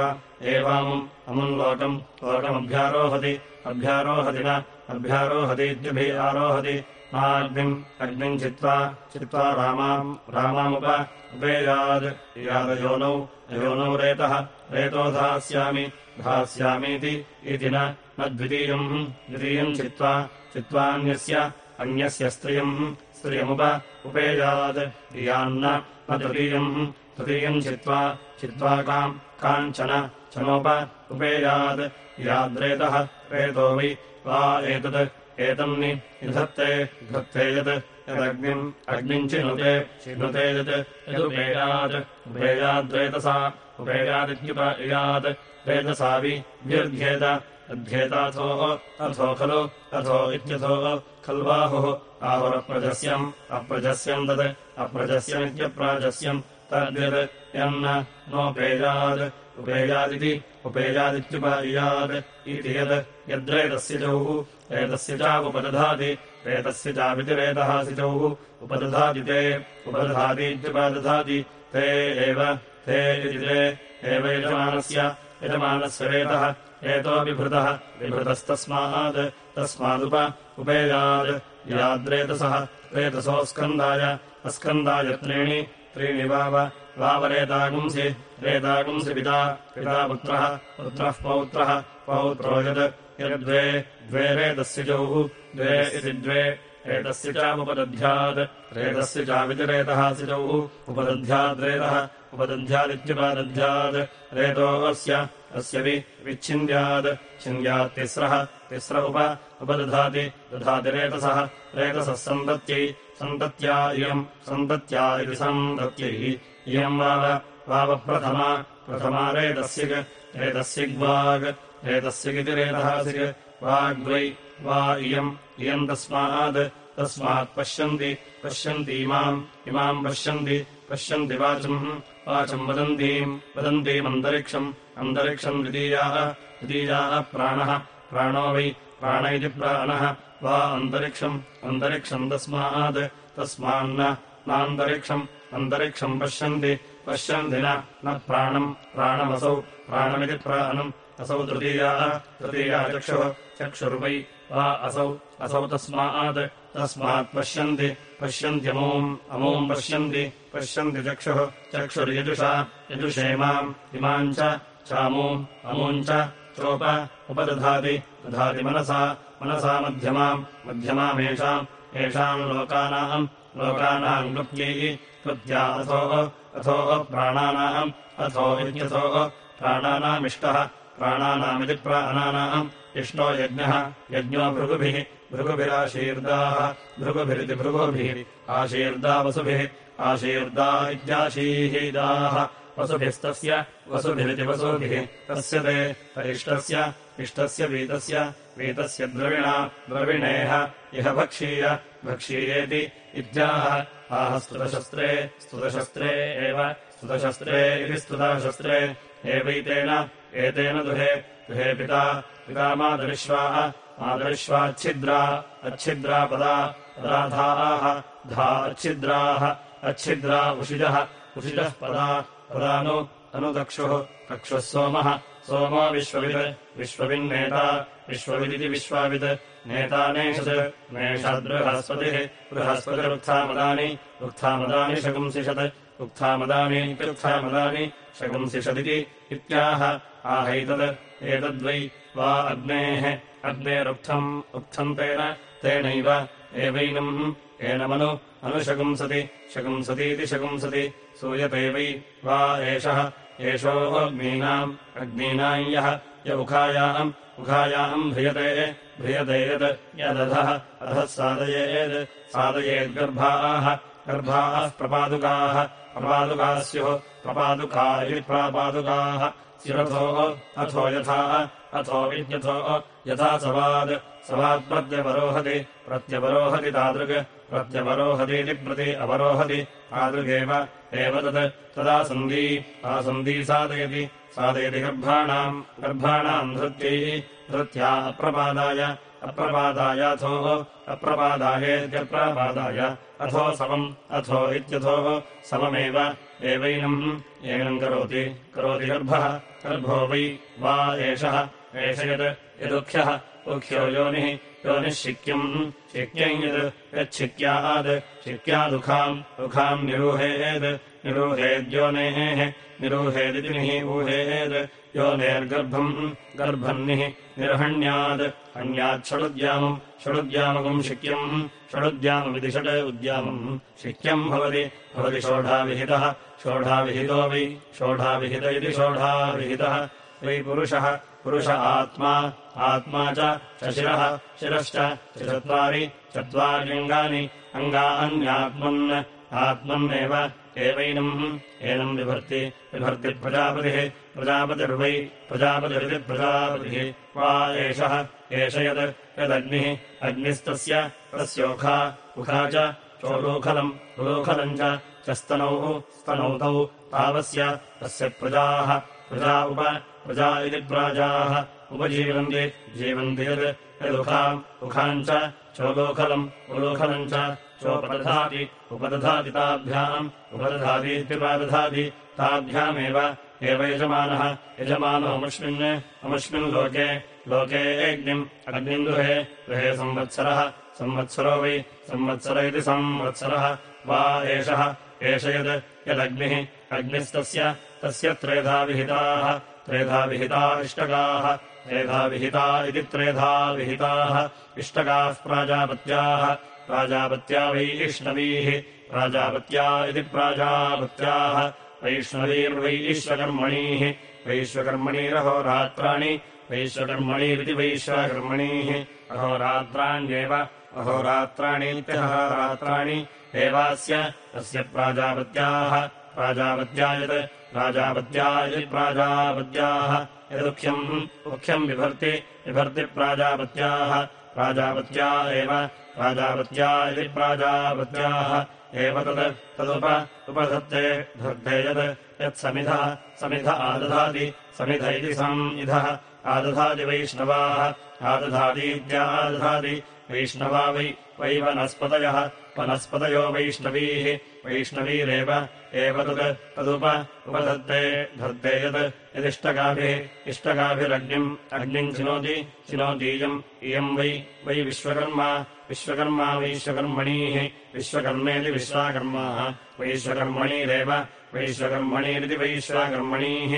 एवामुम् अमुम् लोकम् लोकमभ्यारोहति अभ्यारोहति न अभ्यारोहतीत्यभि आरोहति। माग्निम् अग्निम् चित्वा चित्वा रामाम् रामामुप उपेयाद् यादयोनौ योनौ रेतः रेतो धास्यामि धास्यामीति इति न द्वितीयम् द्वितीयम् चित्वा चित्वान्यस्य अन्यस्य स्त्रियम् स्त्रियमुप उपेयात् इयान्न न तृतीयम् तृतीयम् चित्वा काम् काञ्चन चनोप उपेयात् याद्रेतः रेतो वै वा एतत् एतन्नि निधत्ते धत्ते यत् यदग्निम् अग्निम् चिनुते चिनुते यत् यदुपेयात् उपेयाद्रेतसा उपेयादित्युपयात् वेदसावि व्यर्थ्येत अध्येताथोः अथो खलु अथो इत्यथो खल्वाहुः आहुरप्रजस्यम् अप्रजस्यम् तत् अप्रजस्यमित्यप्राजस्यम् तद्यत् यन्न नोपेयात् उपेयादिति उपेयादित्युपायात् इति यत् यद्रेतस्य चौः एतस्य चावुपदधाति रेतस्य चापिति रेतः सिचौः उपदधाति ते उपदधातीत्युपदधाति ते एव ते इति ते एव यजमानस्य यजमानस्य रेतः एतो बिभृतः बिभृतस्तस्मात् तस्मादुप उपेयात् याद्रेतसः रेतसोऽस्कन्दाय अस्कन्दाय त्रीणि त्रीणि वाव वावरेतागुंसि रेतागुंसि पिता पिता पुत्रः पुत्रः पौत्रः पौत्रो यद्वे द्वे रेतस्य जौः द्वे इति द्वे रेतस्य चामुपदध्यात् रेतस्य चावितिरेतः सिजौः उपदध्याद्रेतः उपदध्यादित्युपादध्यात् रेतो अस्य अस्य वि विच्छिन्द्यात् छिन्द्यात्तिस्रः तिस्र उप उपदधाति दधाति रेतसः। रेतसः सन्तत्यै सन्तत्या इयम् सन्तत्या इति सन्तत्यै। इयम् वाव वावप्रथमा प्रथमा रेतस्यग् रेतस्यग्वाग् रेतस्यगिति रेतहासिग् वाग्वै वा इयम् इयम् तस्मात् तस्मात् पश्यन्ति पश्यन्तीमाम् इमाम् पश्यन्ति पश्यन्ति वाचम् वाचम् वदन्तीम् वदन्तीमन्तरिक्षम् अन्तरिक्षम् द्वितीयाः द्वितीयाः प्राणः प्राणो वै प्राण इति प्राणः वा अन्तरिक्षम् अन्तरिक्षम् तस्मात् तस्मान्न नान्तरिक्षम् अन्तरिक्षम् पश्यन्ति पश्यन्ति न प्राणम् प्राणमसौ प्राणमिति प्राणम् असौ तृतीयाः तृतीया चक्षुः चक्षुर्वै वा असौ असौ तस्मात् तस्मात् पश्यन्ति पश्यन्त्यमूम् अमूम् पश्यन्ति पश्यन्ति चक्षुः चक्षुर्यजुषा यजुषेमाम् इमाम् च चामूम् अमूम् च चोप उपदधाति दधाति मनसा मनसा मध्यमाम् मध्यमामेषाम् येषाम् लोकानाम् लोकानाम् कृत्यैः कृत्या अथो अथो प्राणानाम् अथो इत्यथो प्राणानामिष्टः प्राणानामिति प्राणानाम् इष्टो यज्ञः यज्ञो भृगुभिः भृगुभिराशीर्दाः भृगुभिरिति भृगुभिः आशीर्दा वसुभिः आशीर्दा इत्याशीहीदाः वसुभिस्तस्य वसुभिरिति वसुभिः तस्य ते त इष्टस्य इष्टस्य वीतस्य वीतस्य द्रविणा द्रविणेह इह भक्षीय भक्षीयेति इत्याह। आह स्तुतशस्त्रे स्तुतशस्त्रे एव स्तुतशस्त्रे इति स्तुताशस्त्रे। एवैतेन एतेन दुहे दुहे पिता पिता मादरिश्वाः मादरिश्वाच्छिद्रा अच्छिद्रा पदा पदाधाः धा अच्छिद्राः अच्छिद्रा उषिजः उषिजः पदा पदानु अनुदक्षुः चक्षुः सोमः सोमो विश्ववित् विश्वविन्नेता विश्वविदिति विश्वावित् नेता नेषत् नेषद्बृहस्पतिः बृहस्पतिरुत्थामदानि उत्थामदानि शकुंसिषत् उत्थामदानि उत्थामदानि शकुंसिषदिति इत्याह आहैतत् एतद्वै वा अग्नेः अग्नेरुक्थम् उक्थम् तेन तेनैव एवैनम्। एनमनु अनुशकुंसति शकुंसतीति शकुंसति सूयते वै वा एषः। एषोऽग्नीनाम् अग्नीनाम् यः य उखायाम् ह्रियते ह्रियते यत् यदधः अधः साधयेत् साधयेद्गर्भाः गर्भाः प्रपादुकाः प्रपादुकाः स्युः प्रपादुका इति प्रापादुकाः अथो यथा अथो विद्यथो यथा सवाद्। सवात्प्रत्यवरोहति प्रत्यवरोहति तादृक् प्रत्यवरोहतीति प्रति अवरोहति तादृगेव एव तत्। तदा सन्धी आसन्धी साधयति। साधयति गर्भाणाम् गर्भाणाम् धृत्यै धृत्या अप्रपादाय अप्रपादायाथो अप्रपादायेत्यप्रपादाय अथो समम् अथो इत्यथोः सममेव एवैनम् एनम् करोति करोति गर्भः गर्भो वै वा एषः एष यत् यदुख्यः उख्यो योनिः योनिः शिक्यम् शिक्यम् यत् यच्छिक्याद् शिक्यादुखाम् दुःखाम् निरूहेत् निरूहेद्योनेः निरूहेदिति निः ऊहेत् योनेर्गर्भम् गर्भन्निः निर्हण्याद् हण्यात् षडुद्यामम् षडुद्यामकम् शिक्यम् षडुद्याममिति षड् उद्यामम्। शिक्यम् भवति भवति षोढाविहितः षोढाविहितो वै षोढाविहित इति षोढाविहितः वै पुरुषः पुरुष आत्मा आत्मा च शिरः शिरश्च चत्वारि चत्वार्यङ्गानि अङ्गान्यात्मन् आत्मन्नेव एवैनम् एनम् बिभर्ति बिभर्ति प्रजापतिः प्रजापतिर्वै प्रजापतिरिति प्रजापतिः वा एषः एष यत् यदग्निः अग्निस्तस्य तस्योखा उखा च चोलोखलम् उलोखलम् च स्तनौः स्तनौ तौ तावस्य तस्य प्रजाः प्रजा उप प्रजा इति प्राजाः उपजीवन्ति जीवन्ति यत् यदुखाम् उखाम् च चोलोखलम् उलोखलम् च चोपदधाति उपदधाति ताभ्याम् उपदधातीत्युपादधाति ताभ्यामेव एव यजमानः। यजमानोऽमुष्मिन् अमुष्मिन् लोके। लोके अग्निम् अग्निम् दुहे। गृहे संवत्सरः। संवत्सरो वै। संवत्सर इति संवत्सरः। वा एषः। एष यद्। यदग्निः। अग्निस्तस्य। तस्य त्रेधा विहिताः। त्रेधा विहिता इष्टकाः। त्रेधा विहिता इति त्रेधा विहिताः। इष्टकाः प्राजापत्याः। प्राजापत्या वै इष्णवीः प्राजापत्या इति प्राजापत्याः वैष्णवीर्वैश्वकर्मणीः वैश्वकर्मणीरहोरात्राणि वैश्वकर्मणीरिति वैश्वकर्मणीः। अहोरात्राण्येव अहोरात्राणीत्यहोरात्राणि एवास्य अस्य प्राजापत्याः। प्राजापत्या यत् प्राजापत्या इति प्राजापत्याः। यदुख्यम् मुख्यम् बिभर्ति बिभर्ति प्राजापत्याः। प्राजापत्या एव प्राजापत्या इति प्राजापत्याः एव तत् तदुप उपधत्ते धत्ते यत् यत्समिधः समिध आदधाति समिध इति समिधः आदधाति वैष्णवाः आदधातीत्यादधाति वैष्णवा वै वै वनस्पतयः वनस्पतयो वैष्णवीः। वैष्णवीरेव एव तत् तदुप उपधत्ते धत्ते यत् यदिष्टकाभिः इष्टकाभिरग्निम् अग्निम् चिनोति चिनोतीयम् इयम् वै वै विश्वकर्मा विश्वकर्मा वैश्वकर्मणीः विश्वकर्मेति विश्वाकर्माः वैश्वकर्मणीरेव वैश्वकर्मणीरिति वैश्वाकर्मणीः।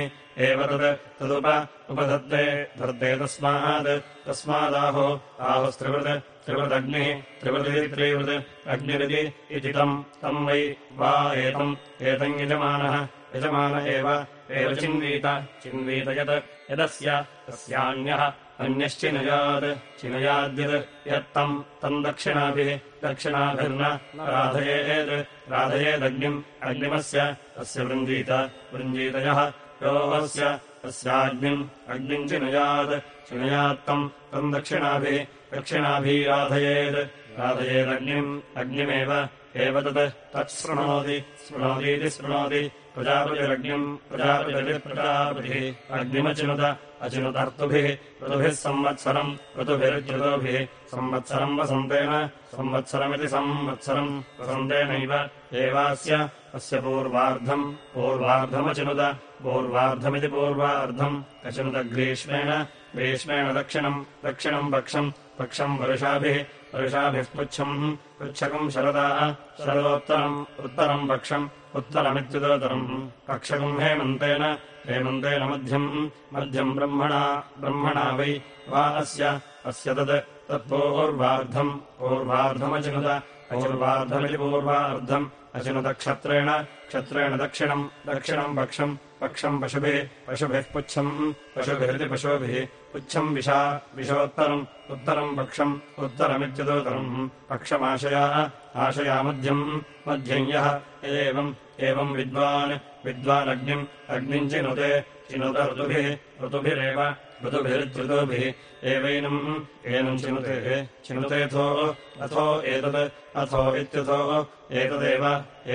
एव तत् तदुप उपधत्ते धत्ते तस्मात् तस्मादाहो आहुस्त्रिवृत् त्रिवृदग्निः त्रिवृदिति त्रिवृत् अग्निरिति इति तम् तम् वै वा एतम् एतम् यजमानः यजमान एव एव चिन्वीत चिन्वीत यत् यदस्य तस्यान्यः चिनयाद्यत् यत्तम् तम् दक्षिणाभिः दक्षिणाभिर्न राधयेत् राधयेदग्निम् अग्निमस्य तस्य वृञ्जीत वृञ्जीतयः योऽस्य तस्याग्निम् अग्निम् चिनयात् चिनयात्तम् तम् दक्षिणाभिः दक्षिणाभिराधयेत् राधयेदग्निम् अग्निमेव एव तत् तत्शृणोति शृणोतीति शृणोति प्रजापतिरग्निम् प्रजापतिरिति प्रजापतिः अग्निमचिनुत अचिनुतर्तुभिः ऋतुभिः संवत्सरम् ऋतुभिर्जृतोभिः संवत्सरम् वसन्तेन संवत्सरमिति संवत्सरम् वसन्तेनैव एवास्य अस्य पूर्वार्धम् पूर्वार्धमचिनुत पूर्वार्धमिति पूर्वार्धम् अचिनुतग्रीष्मेण ग्रीष्मेण दक्षिणम् दक्षिणम् पक्षम् पक्षम् वर्षाभिः वर्षाभिः पुच्छम् पृच्छकम् शरदाः शरदोत्तरम् उत्तरम् पक्षम् उत्तरमित्युदोत्तरम् पक्षकम् हेमन्तेन हेमन्तेन मध्यम् मध्यम् ब्रह्मणा ब्रह्मणा वै वा अस्य अस्य तत् तत्पूर्वार्धम् पूर्वार्धमचिनुत पूर्वार्धमिति पूर्वार्धम् अचिनुतक्षत्रेण क्षत्रेण दक्षिणम् दक्षिणम् पक्षम् पक्षम् पशुभिः पशुभिः पुच्छम् पशुभिरिति पशुभिः पुच्छम् विशा विशोत्तरम् उत्तरम् पक्षम् उत्तरमित्युदोत्तरम् पक्षमाशयाः आशया मध्यम् मध्यम् यः एवम् एवम् विद्वान् विद्वानग्निम् अग्निम् चिनुते चिनुत ऋतुभिः ऋतुभिरेव ऋतुभिर्ऋतुभिः एवैनम् एनम् चिनुते चिनुतेऽथो अथो एतत् अथो इत्यथो एतदेव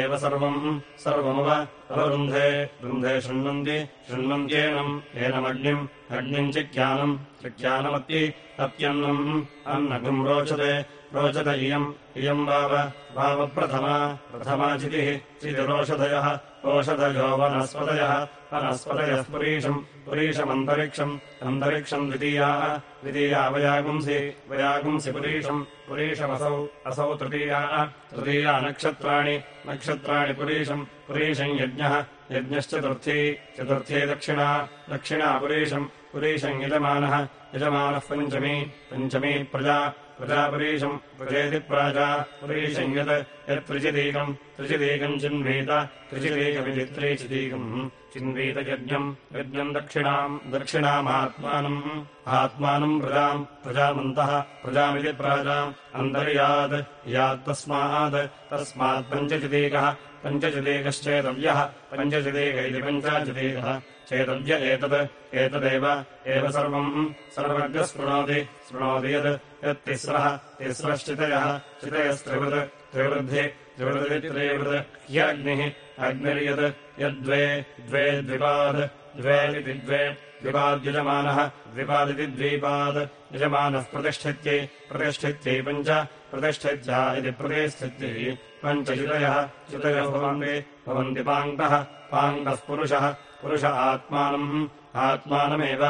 एव सर्वम् सर्वमव अवरुन्धे रुन्धे शृण्वन्ति शृण्वन्त्येनम् एनमग्निम् अग्निम् चिज्ञानम् चिज्ञानमत्ति अप्यन्नम् अन्नघम् रोचते रोचत इयम् इयम् वाव वावप्रथमा प्रथमा चितिः चितिरोषधयः ओषधयो वनस्पतयः वनस्पतयः पुरीशम् पुरीशमन्तरिक्षम् अन्तरिक्षम् द्वितीया। द्वितीया वयागुंसि वयागुंसि पुरीशम् पुरीशमसौ असौ तृतीया। तृतीया नक्षत्राणि नक्षत्राणि पुरीशम् पुरीशम् यज्ञः यज्ञश्चतुर्थी चतुर्थी दक्षिणा दक्षिणा पुरीशम् पुरीशम् यजमानः यजमानः पञ्चमी पञ्चमी प्रजा प्रजापुरीशम् प्रजेति प्राजा पुरीशम् यत् यत्त्रिचिदीकम् त्रिचिदीकम् चिन्वीत त्रिचिदीकमिति त्रिचिदीकम् चिन्वीतयज्ञम् यज्ञम् दक्षिणाम् दक्षिणामात्मानम् आत्मानम् प्रजाम् प्रजामन्तः प्रजामिति प्राजाम् अन्तर्यात् यात्तस्मात् तस्मात् पञ्चचिदीकः पञ्चचिदीकश्चेतव्यः पञ्चचिदीक इति पञ्चाचिदीकः चेतव्य एतत् एतदेव एव सर्वम्। सर्वज्ञः शृणोति शृणोति यत् यत्तिस्रः तिस्रश्चितयः चितयस्त्रिवृत् त्रिवृद्धि त्रिवृदिति त्रिवृत् ह्यग्निः अग्निर्यत् यद्द्वे द्वे द्विपाद् द्वेरिति द्वे द्विपाद्यजमानः द्विपादिति द्वीपाद् यजमानः प्रतिष्ठित्यै पञ्च प्रतिष्ठित्या इति प्रतिष्ठित्यै पञ्चचितयः चितयः भवन्ति भवन्ति पाङ्क्तः पाङ्क्तः पुरुषः पुरुष आत्मानम् आत्मानमेव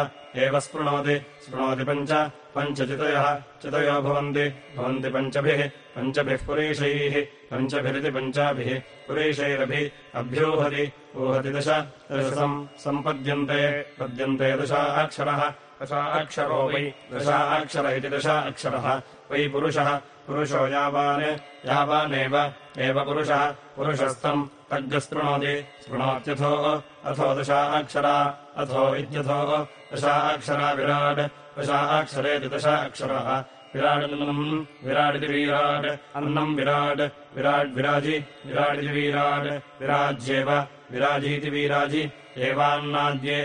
एव स्पृणोति स्पृणोति पञ्च पञ्चचितयः चितयो भवन्ति भवन्ति पञ्चभिः पञ्चभिः पुरीशैः पञ्चभिरिति पञ्चाभिः पुरीशैरभि अभ्यूहति ऊहति दश दशसम् सम्पद्यन्ते पद्यन्ते दशा अक्षरः दशा अक्षरो वै दशा अक्षर इति दशा अक्षरः वै पुरुषः पुरुषो यावान् यावानेव एव पुरुषः पुरुषस्तम् अग्रस्तृणोति स्पृणोत्यथो अथो दशाक्षरा अथो इत्यथो दशाक्षरा विराट् दशाक्षरेति दशाक्षरः विराडन्नम् विराडिति वीराट् अन्नम् विराट् विराट् विराजि विराडिति वीराट् विराज्येव विराजीति वीराजि एवान्नाद्ये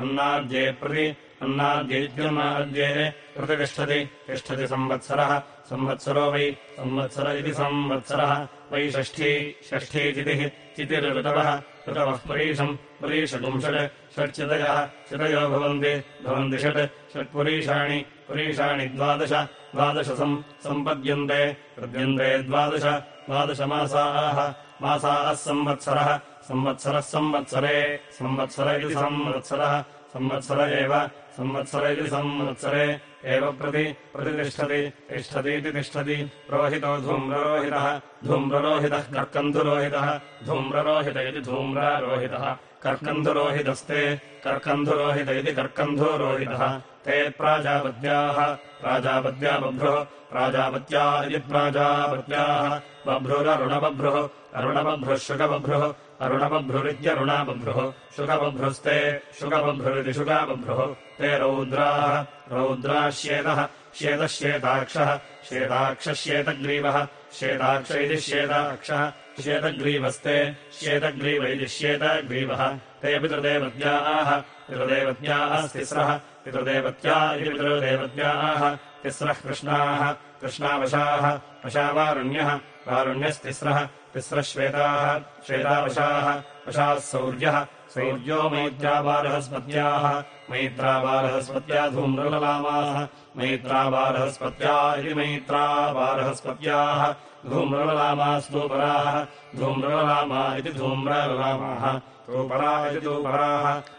अन्नाद्ये प्रति अन्नाद्यैत्यन्नाद्ये प्रतितिष्ठति तिष्ठति संवत्सरः। संवत्सरो वै संवत्सर इति संवत्सरः। वै षष्ठी षष्ठीतिथिः चितिर्ऋतवः ऋतवः पुरीशम् पुरीषटुम् षट् षट्चितयः चितयो भवन्ति भवन्ति षट् षट्पुरीषाणि पुरीषाणि द्वादश द्वादशसम् सम्पद्यन्ते पद्यन्ते द्वादश द्वादशमासाः मासाः संवत्सरः संवत्सरः संवत्सरे संवत्सर इति संवत्सरः संवत्सर एव संवत्सर इति संवत्सरे एव प्रति प्रतितिष्ठति तिष्ठतीति तिष्ठति रोहितो धूम्ररोहितः धूम्ररोहितः कर्कन्धुरोहितः धूम्ररोहित इति धूम्रारोहितः कर्कन्धुरोहितस्ते कर्कन्धुरोहित इति कर्कन्धोरोहितः ते प्राजापत्याः प्राजापत्या बभ्रुः प्राजापत्या इति प्राजापत्याः बभ्रुररुणबभ्रुः अरुणबभ्रुः शुकबभ्रुः अरुणबभ्रुरित्यरुणाबभ्रुः शुकबभ्रुस्ते शुकबभ्रुरिति शुकाबभ्रुः ते रौद्राः। रौद्राश्येतः श्येतश्येताक्षः श्वेताक्षश्येतग्रीवः श्वेताक्ष इति श्वेताक्षः। श्वेतग्रीवस्ते। श्वेतग्रीव इति श्वेतग्रीवः। ते पितृदेवत्याः। पितृदेवत्याः तिस्रः पितृदेवत्या इति पितृदेवत्याः तिस्रः कृष्णाः। कृष्णावशाः। वशावारुण्यः। वारुण्यस्तिस्रः। तिस्रः श्वेताः श्वेतावशाः। वशाः सौर्यः सौर्यो मैत्रावारहस्पत्याः मैत्रावारहस्पत्या धूम्रललामाः मैत्रावारहस्पत्या इति मैत्रावारहस्पत्याः धूम्रललामा स्तूपराः धूम्रललामा इति धूम्रललामाः तूपरा इति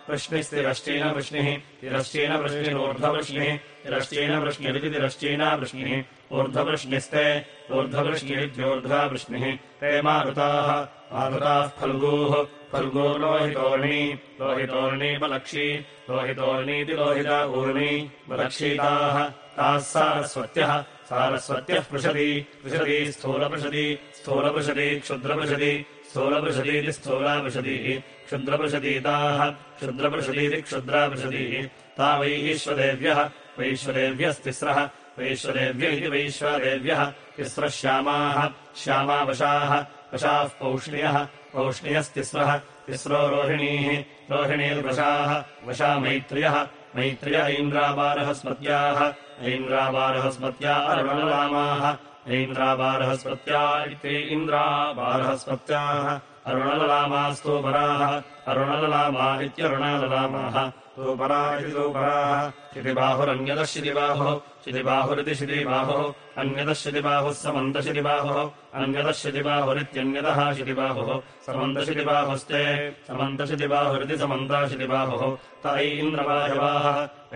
वृष्णिस्तिरश्चीन वृष्णिः। तिरश्चीन वृष्णिरोर्ध्ववृष्णिः तिरश्चीन वृष्णिरिति तिरश्चीना वृष्णिः। ऊर्ध्ववृष्णिस्ते ऊर्ध्ववृष्णिरित्योर्ध्वा वृष्णिः ते मारुताः। मारुताः फल्गूः। फल्गो लोहितोर्णी। लोहितोर्णी बलक्षी लोहितोर्णीति लोहिता ऊर्णी बलक्षीताः ताः सारस्वत्यः सारस्वत्यः पृषति पृषति स्थूलपृषति स्थूलपृषति क्षुद्रपृषति स्थूलपृषतीति स्थूलापृषतिः क्षुद्रपृषतीताः क्षुद्रपृषतीति क्षुद्रापृषतिः ता वैश्वदेव्यः वैश्वदेव्यस्तिस्रः वैश्वदेव्य इति वैश्वदेव्यः तिस्रः श्यामाः श्यामावशाः वशाः पौष्ण्यः पौष्ण्यस्तिस्रः तिस्रो रोहिणीः रोहिणीर्वशाः वशा मैत्र्यः मैत्र्य ऐन्द्रावारहस्मत्याः ऐन्द्रावारहस्मत्या अरुणललामाः ऐन्द्रावारहस्मत्या इति इन्द्रावारहस्मत्याः अरुणललामास्तूपराः अरुणललामा इत्यरुणललामाः तूपरा। इति तूपराः शितिबाहुरन्यतः शितिबाहुः शितिबाहुरिति शितिबाहुः अन्यतः शितिबाहुः समन्तशितिबाहुः अन्यतः शितिबाहुरित्यन्यतः शितिबाहुः समन्तशितिबाहुस्ते समन्तशितिबाहुरिति समन्ताशितिबाहुः त ऐन्द्रवायवाः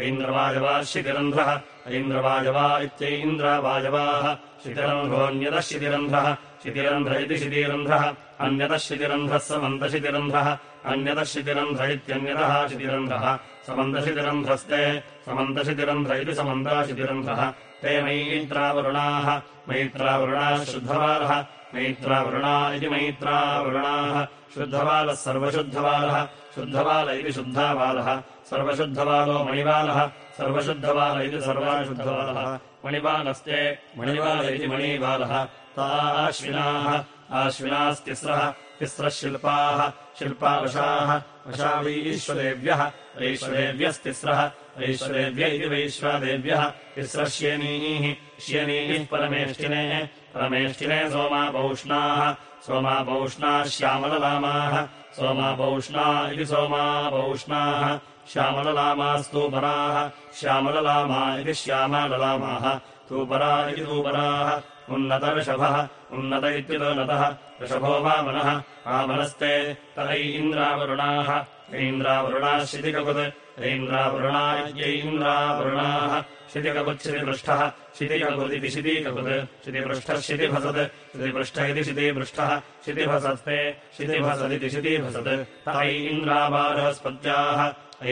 ऐन्द्रवायवाः शितिरन्ध्रः ऐन्द्रवायवा इत्यैन्द्रवायवाः शितिरन्ध्रोऽन्यतः शितिरन्ध्रः शितिरन्ध्र इति शितिरन्ध्रः अन्यतः शितिरन्ध्रः समन्तशितिरन्ध्रः अन्यतः शितिरन्ध्र इत्यन्यतः शितिरन्ध्रः समन्तशितिरन्ध्रस्ते समन्तशितिरन्ध्र इति समन्ताशितिरन्ध्रः ते मैत्रावरुणाः मैत्रावरुणाः शुद्धवालः मैत्रावरुणा इति मैत्रावरुणाः। शुद्धवालः सर्वशुद्धवालः शुद्धवाल इति शुद्धावालः सर्वशुद्धवालो मणिवालः सर्वशुद्धवाल इति सर्वाशुद्धवालः मणिवालस्ते मणिवाल इति मणिवालः ताश्विनाः आश्विनास्तिस्रः तिस्रः शिल्पाः। शिल्पावशाः। वशा वैश्वदेव्यः वैश्वदेव्यस्तिस्रः वैश्वदेव्य इति वैश्वादेव्यः तिस्रः श्यनीः। परमेष्टिने परमेष्टिने सोमापौष्णाः। सोमापौष्णाः श्यामललामाः। सोमापौष्णा इति सोमापौष्णाः। श्यामललामास्तूपराः श्यामललामा इति श्यामललामाः। तूपरा इति तूपराः उन्नतऋषभः उन्नत इत्युतो नतः ऋषभो वामनः वामनस्ते त इन्द्रावरुणाः ऐन्द्रावरुणाः शितिकपुत् ऐन्द्रावरुणा इत्यैन्द्रावरुणाः शितिकपुच्छितिपृष्ठः शितिकपुदिति शितिकपुत् शितिपृष्ठः शितिभसत् शितिपृष्ठ इति शितिपृष्ठः शितिभसत्ते शितिभसदिति शितिभसत् त इन्द्रावारहस्पत्याः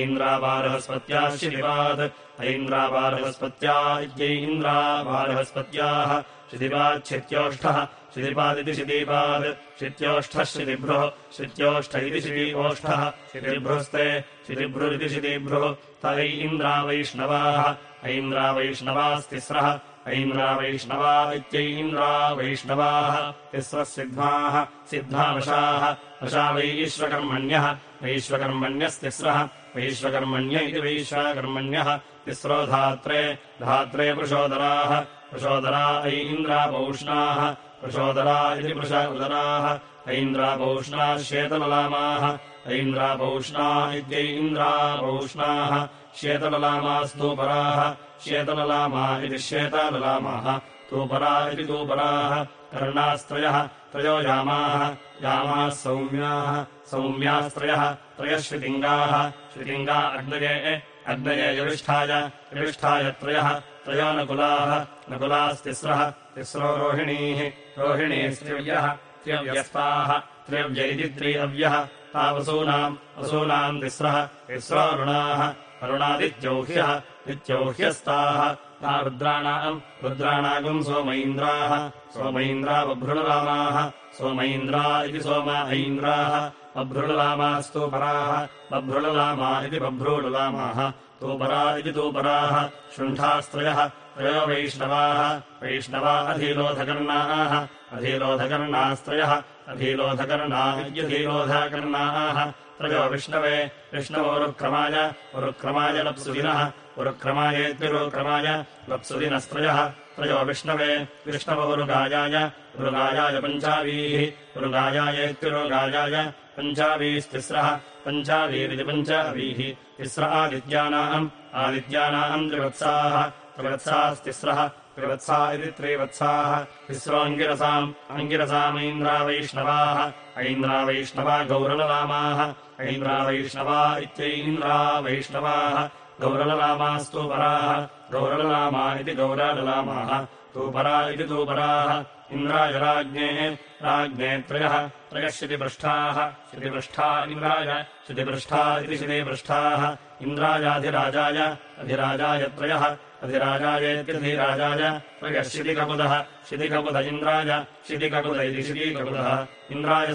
ऐन्द्रावारहस्पत्याः शितिपात् ऐन्द्रावारहस्पत्या इत्यैन्द्रावारहस्पत्याः शितिपाच्छित्योष्ठः शितिपादिति शिदीपाद् शित्योष्ठः शितिभ्रुः शित्योष्ठ इति शिति ओष्ठः शितिभ्रुस्ते शितिभ्रुरिति शितिभ्रुः त इन्द्रा वैष्णवाः ऐन्द्रावैष्णवास्तिस्रः ऐन्द्रावैष्णवा इत्यैन्द्रा वैष्णवाः तिस्रः सिद्ध्वाः सिद्धावशाः वशा वैश्वकर्मण्यः वैश्वकर्मण्यस्तिस्रः वैश्वकर्मण्य इति वैश्वकर्मण्यः तिस्रो धात्रे धात्रे वृषोदराः वृषोदरा ऐन्द्रापौष्णाः वृषोदरा इति वृषोदराः ऐन्द्रापौष्णाः श्वेतललामाः ऐन्द्रापौष्णा इत्यैन्द्रापौष्णाः श्वेतललामास्तूपराः श्वेतललामा इति श्वेतललामाः तूपरा इति तूपराः कर्णास्त्रयः त्रयो यामाः। यामाः सौम्याः सौम्यास्त्रयः त्रयः श्रुतिङ्गाः। श्रुतिङ्गा अग्नये अग्नये यविष्ठाय यविष्ठाय त्रयः त्रयो नकुलाः नकुलास्तिस्रः तिस्रो रोहिणीः रोहिणीस्त्रिव्यः त्र्यव्यस्ताः त्र्यव्य इति त्रियव्यः तावसूनाम् वसूनाम् तिस्रः तिस्रोरुणाः अरुणादित्यौह्यः नित्यौह्यस्ताः ता रुद्राणाम् रुद्राणागम् सोमैन्द्राः सोमैन्द्रा बभ्रुणरामाः सोमैन्द्रा इति सोम ऐन्द्राः बभ्रुणलामास्तु पराः बभ्रुणलामा इति बभ्रूललामाः तूपरा इति तूपराः शुण्ठास्त्रयः त्रयो वैष्णवाः वैष्णवा अधीलोधकर्णाः अधीलोधकर्णास्त्रयः अधीलोधकर्णा इत्यधीलोधकर्णाः त्रयो विष्णवे विष्णवोरुक्रमाय उरुक्रमाय लप्सुदिनः उरुक्रमायेत्युरुक्रमाय लप्सुदिनस्त्रयः त्रयो विष्णवे विष्णवोरुगायाय उरुगायाय पञ्चावीः उरुगायायेत्युरुगायाय पञ्चावीस्तिस्रः पञ्चावीरिति पञ्चावीः तिस्र आदित्यानाम् आदित्यानाम् त्रिवत्साः त्रिवत्सास्तिस्रः त्रिवत्सा इति त्रिवत्साः तिस्रोऽङ्गिरसाम् अङ्गिरसामैन्द्रावैष्णवाः ऐन्द्रावैष्णवा गौरललामाः ऐन्द्रावैष्णवा इत्यैन्द्रावैष्णवाः गौरललामास्तूपराः गौरललामा इति गौराललामाः। तूपरा इति तूपराः इन्द्राय राज्ञे राज्ञे त्रयः। त्रयः शितिपृष्ठाः शितिपृष्ठा इन्द्राय। शितिपृष्ठा इति शितिपृष्ठाः इन्द्रायाधिराजाय। अधिराजाय त्रयः। अधिराजायेत्यधिराजाय त्रयः शितिकपुदः शितिकपुद इन्द्राय। शितिकपुद इति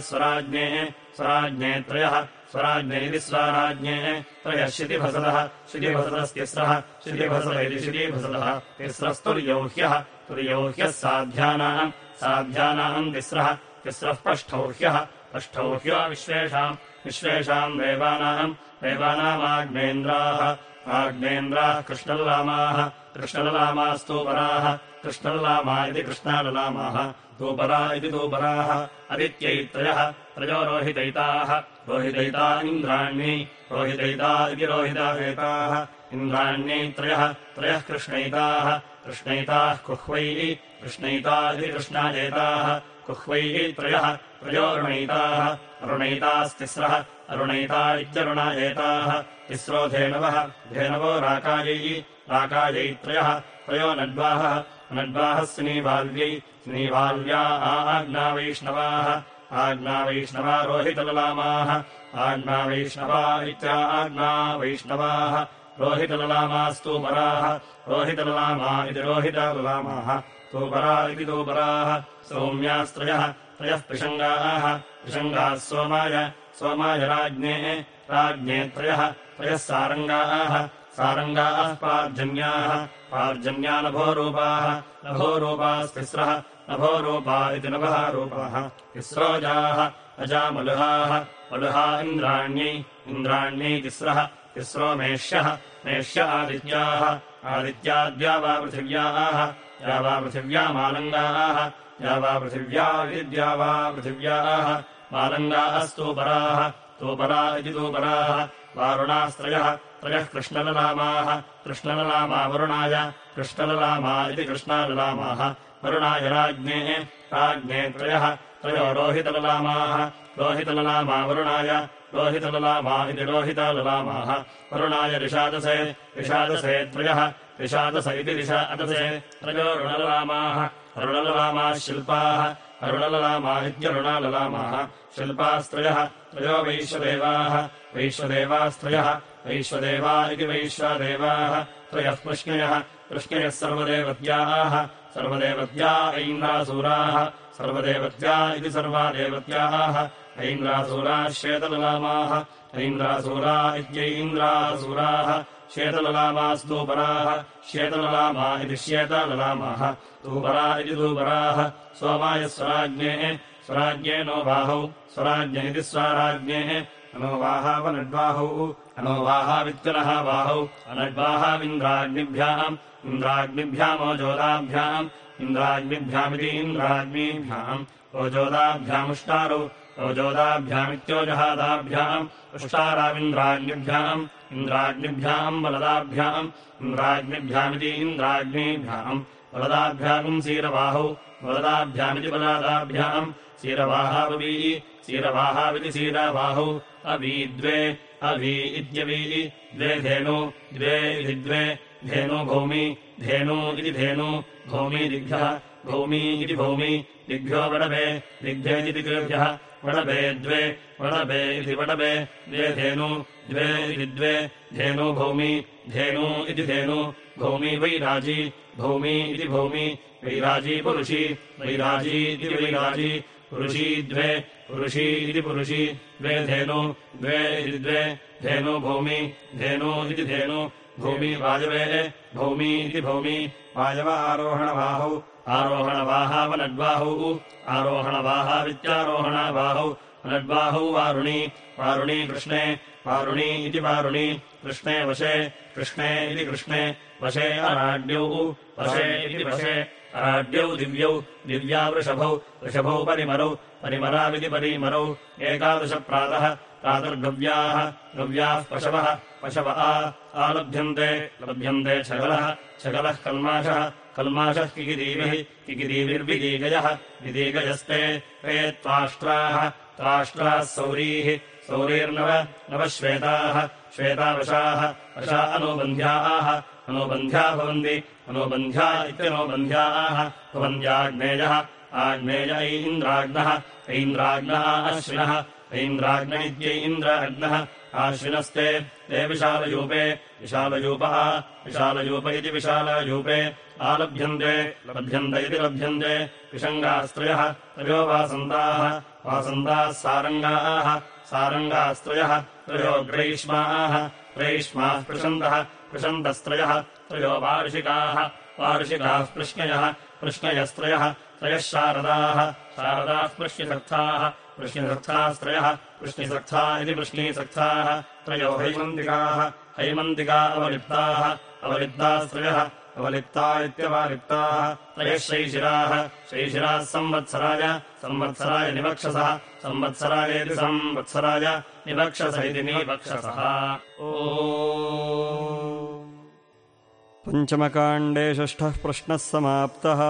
स्वराज्ञे। स्वराज्ञे त्रयः स्वराज्ञे इति स्वराज्ञे त्रयः शितिभसदः शितिभसदस्तिस्रः शितिभसद इति शितिभसदः तिस्रस्तुर्यौह्यः तुर्यौह्यः साध्यानाम् साध्यानाम् तिस्रः तिस्रः पष्ठौह्यः पष्ठौह्यो विश्वेषाम् विश्वेषाम् देवानाम् देवानामाग्नेन्द्राः आग्नेन्द्राः। कृष्णललामाः कृष्णललामास्तूपराः कृष्णललामा इति कृष्णाललामाः तूपरा इति तूपराः अदित्यैत्रयः त्रयो रोहितैताः रोहितैता इन्द्राण्यै रोहितैता इति रोहिताहेताः इन्द्राण्यै त्रयः त्रयः कृष्णैताः कृष्णैताः कुह्वैः कृष्णैता इति कृष्णायेताः कुह्वैः त्रयः त्रयोरुणैताः अरुणैतास्तिस्रः अरुणैता इत्यरुणायेताः तिस्रो धेनवः धेनवो राकायै राकायै त्रयः त्रयो नड्वाहः नड्वाहः स्नीबाल्यै स्नीबाल्या आज्ञावैष्णवाः आज्ञावैष्णवा रोहितललामाः। आज्ञावैष्णवा इत्या आज्ञावैष्णवाः रोहितललामास्तूपराः रोहितललामा इति रोहितललामाः। तूपरा इति तूपराः सौम्यास्त्रयः। त्रयः पिशङ्गाः। पिशङ्गाः सोमाय। सोमाय राज्ञे। राज्ञे त्रयः। त्रयः सारङ्गाः। सारङ्गाः पार्जन्याः। पार्जन्या नभोरूपाः नभोरूपा इति नभः रूपाः। तिस्रोजाः अजामलुहाः। मलुहा इन्द्राण्यै। इन्द्राण्यै तिस्रः तिस्रो मेष्यः। मेष्य आदित्याः। आदित्याद्या वा पृथिव्याः। या वा पृथिव्यामालङ्गाः। या वा पृथिव्या। इद्या वा पृथिव्याः मालङ्गाः स्तूपराः तूपरा इति तूपराः। वारुणास्त्रयः। त्रयः कृष्णललामाः। कृष्णललामा वरुणाय। कृष्णललामा इति कृष्णाललामाः वरुणाय राज्ञे राज्ञे त्रयः। त्रयो रोहितललामाः रोहितललामा वरुणाय। रोहितललामा इति रोहितललामाः वरुणाय ऋषादसे। ऋषादसे त्रयः। ऋषादस इति ऋषादसे त्रयो ऋणललामाः अरुणललामाः शिल्पाः। अरुणललामा इत्यरुणाललामाः। शिल्पास्त्रयः। त्रयो वैश्वदेवाः। वैश्वदेवास्त्रयः। वैश्वदेवा इति वैश्वदेवाः। त्रयः कृष्णयः। कृष्णयः सर्वदेवत्याः सर्वदेवत्या ऐन्द्रासूराः सर्वदेवत्या इति सर्वा देवत्याः ऐन्द्रासूराः शेतललामाः ऐन्द्रासूरा इत्यैन्द्रासूराः शेतललामास्तूपराः शेतललामा इति शेतललामाः तूपरा इति तूपराः सोमाय स्वराज्ञेः नो बाहौ स्वराज्ञ इति स्वराज्ञेः अनोवाहावनड्बाहौ अनोवाहावित्तनः बाहौ अनड्वाहाविन्द्राग्निभ्याम् इन्द्राग्निभ्यामोजोदाभ्याम् इन्द्राग्निभ्यामिति इन्द्राग्नीभ्याम् ओजोदाभ्यामुष्टारौ ओजोदाभ्यामित्योजहादाभ्याम् उष्टाराविन्द्राग्निभ्याम् इन्द्राग्निभ्याम् बलदाभ्याम् इन्द्राग्निभ्यामिति इन्द्राग्नीभ्याम् बलदाभ्याम् सीरबाहौ बलदाभ्यामिति बलादाभ्याम् सीरवाहाववी सीरवाहाविति सीरबाहौ अवी द्वे अवी इत्यवी द्वे धेनु द्वे इति द्वे धेनु भौमि धेनु इति धेनु भौमी दिग्भ्यः भौमी इति भौमि दिग्भ्यो वडभे दिग्भ्येति दिग्भ्यः, वडभे द्वे, वडभे इति वडभे, द्वे धेनु, द्वे इति द्वे, धेनु भौमि धेनु इति धेनु भौमि वैराजी भौमी इति भौमि वैराजी पुरुषी, वैराजी इति वैराजी, पुरुषी द्वे, पुरुषी इति पुरुषी, द्वे धेनु, द्वे इति द्वे, धेनु भौमि धेनु इति धेनु भूमि वायवे भौमी इति भौमि। वायव आरोहणबाहौ आरोहणवाहावनड्बाहौ आरोहणवाहावित्यारोहणबाहौ अनड्बाहौ वारुणी। वारुणी कृष्णे वारुणी इति वारुणी। कृष्णे वशे कृष्णे इति कृष्णे। वशे अराड्यौ वशे इति वशे। अराड्यौ दिव्यौ दिव्या वृषभौ वृषभौ परिमरौ परिमराविति परिमरौ। एकादशप्रातः प्रातर्गव्याः गव्याः पशवः पशव आलभ्यन्ते लभ्यन्ते छगलः छगलः कल्माषः कल्माषः किकिदीभिः किकिदीभिर्विदीगयः विदीगयस्ते ते त्वाष्ट्राः त्वाष्ट्राः सौरीः सौरीर्नव नवश्वेताः श्वेतावशाः वशा अनुबन्ध्याः अनुबन्ध्या भवन्ति अनुबन्ध्या इत्यनुबन्ध्याः भवन्त्याग्नेयः आग्नेय ऐन्द्राग्नः ऐन्द्राग्नः इत्यै इन्द्र अग्नः आश्विनस्ते ते विशालयूपे विशालयूपः विशालयूप इति विशालयूपे आलभ्यन्ते लभ्यन्त इति लभ्यन्ते विषङ्गास्त्रयः त्रयो वासन्ताः वासन्ताः सारङ्गाः सारङ्गास्त्रयः त्रयो ग्रैष्माः ग्रैष्माः पृषन्तः पृषन्तस्त्रयः त्रयो वार्षिकाः वार्षिकाः पृश्नयः पृश्नयस्त्रयः त्रयः शारदाः शारदाः पृश्यसर्थाः वृष्णिसर्थास्त्रयः वृष्णिसर्था इति वृष्णीसर्थाः त्रयो हैमन्तिकाः हैमन्तिका अवलिप्ताः अवलिप्तास्त्रयः अवलिप्ता इत्यवलिप्ताः त्रयः शैशिराः शैशिराः संवत्सराय संवत्सराय निवक्षसः संवत्सरायेति संवत्सराय निवक्षस इति निवक्षसः। पञ्चमकाण्डे षष्ठः प्रश्नः समाप्तः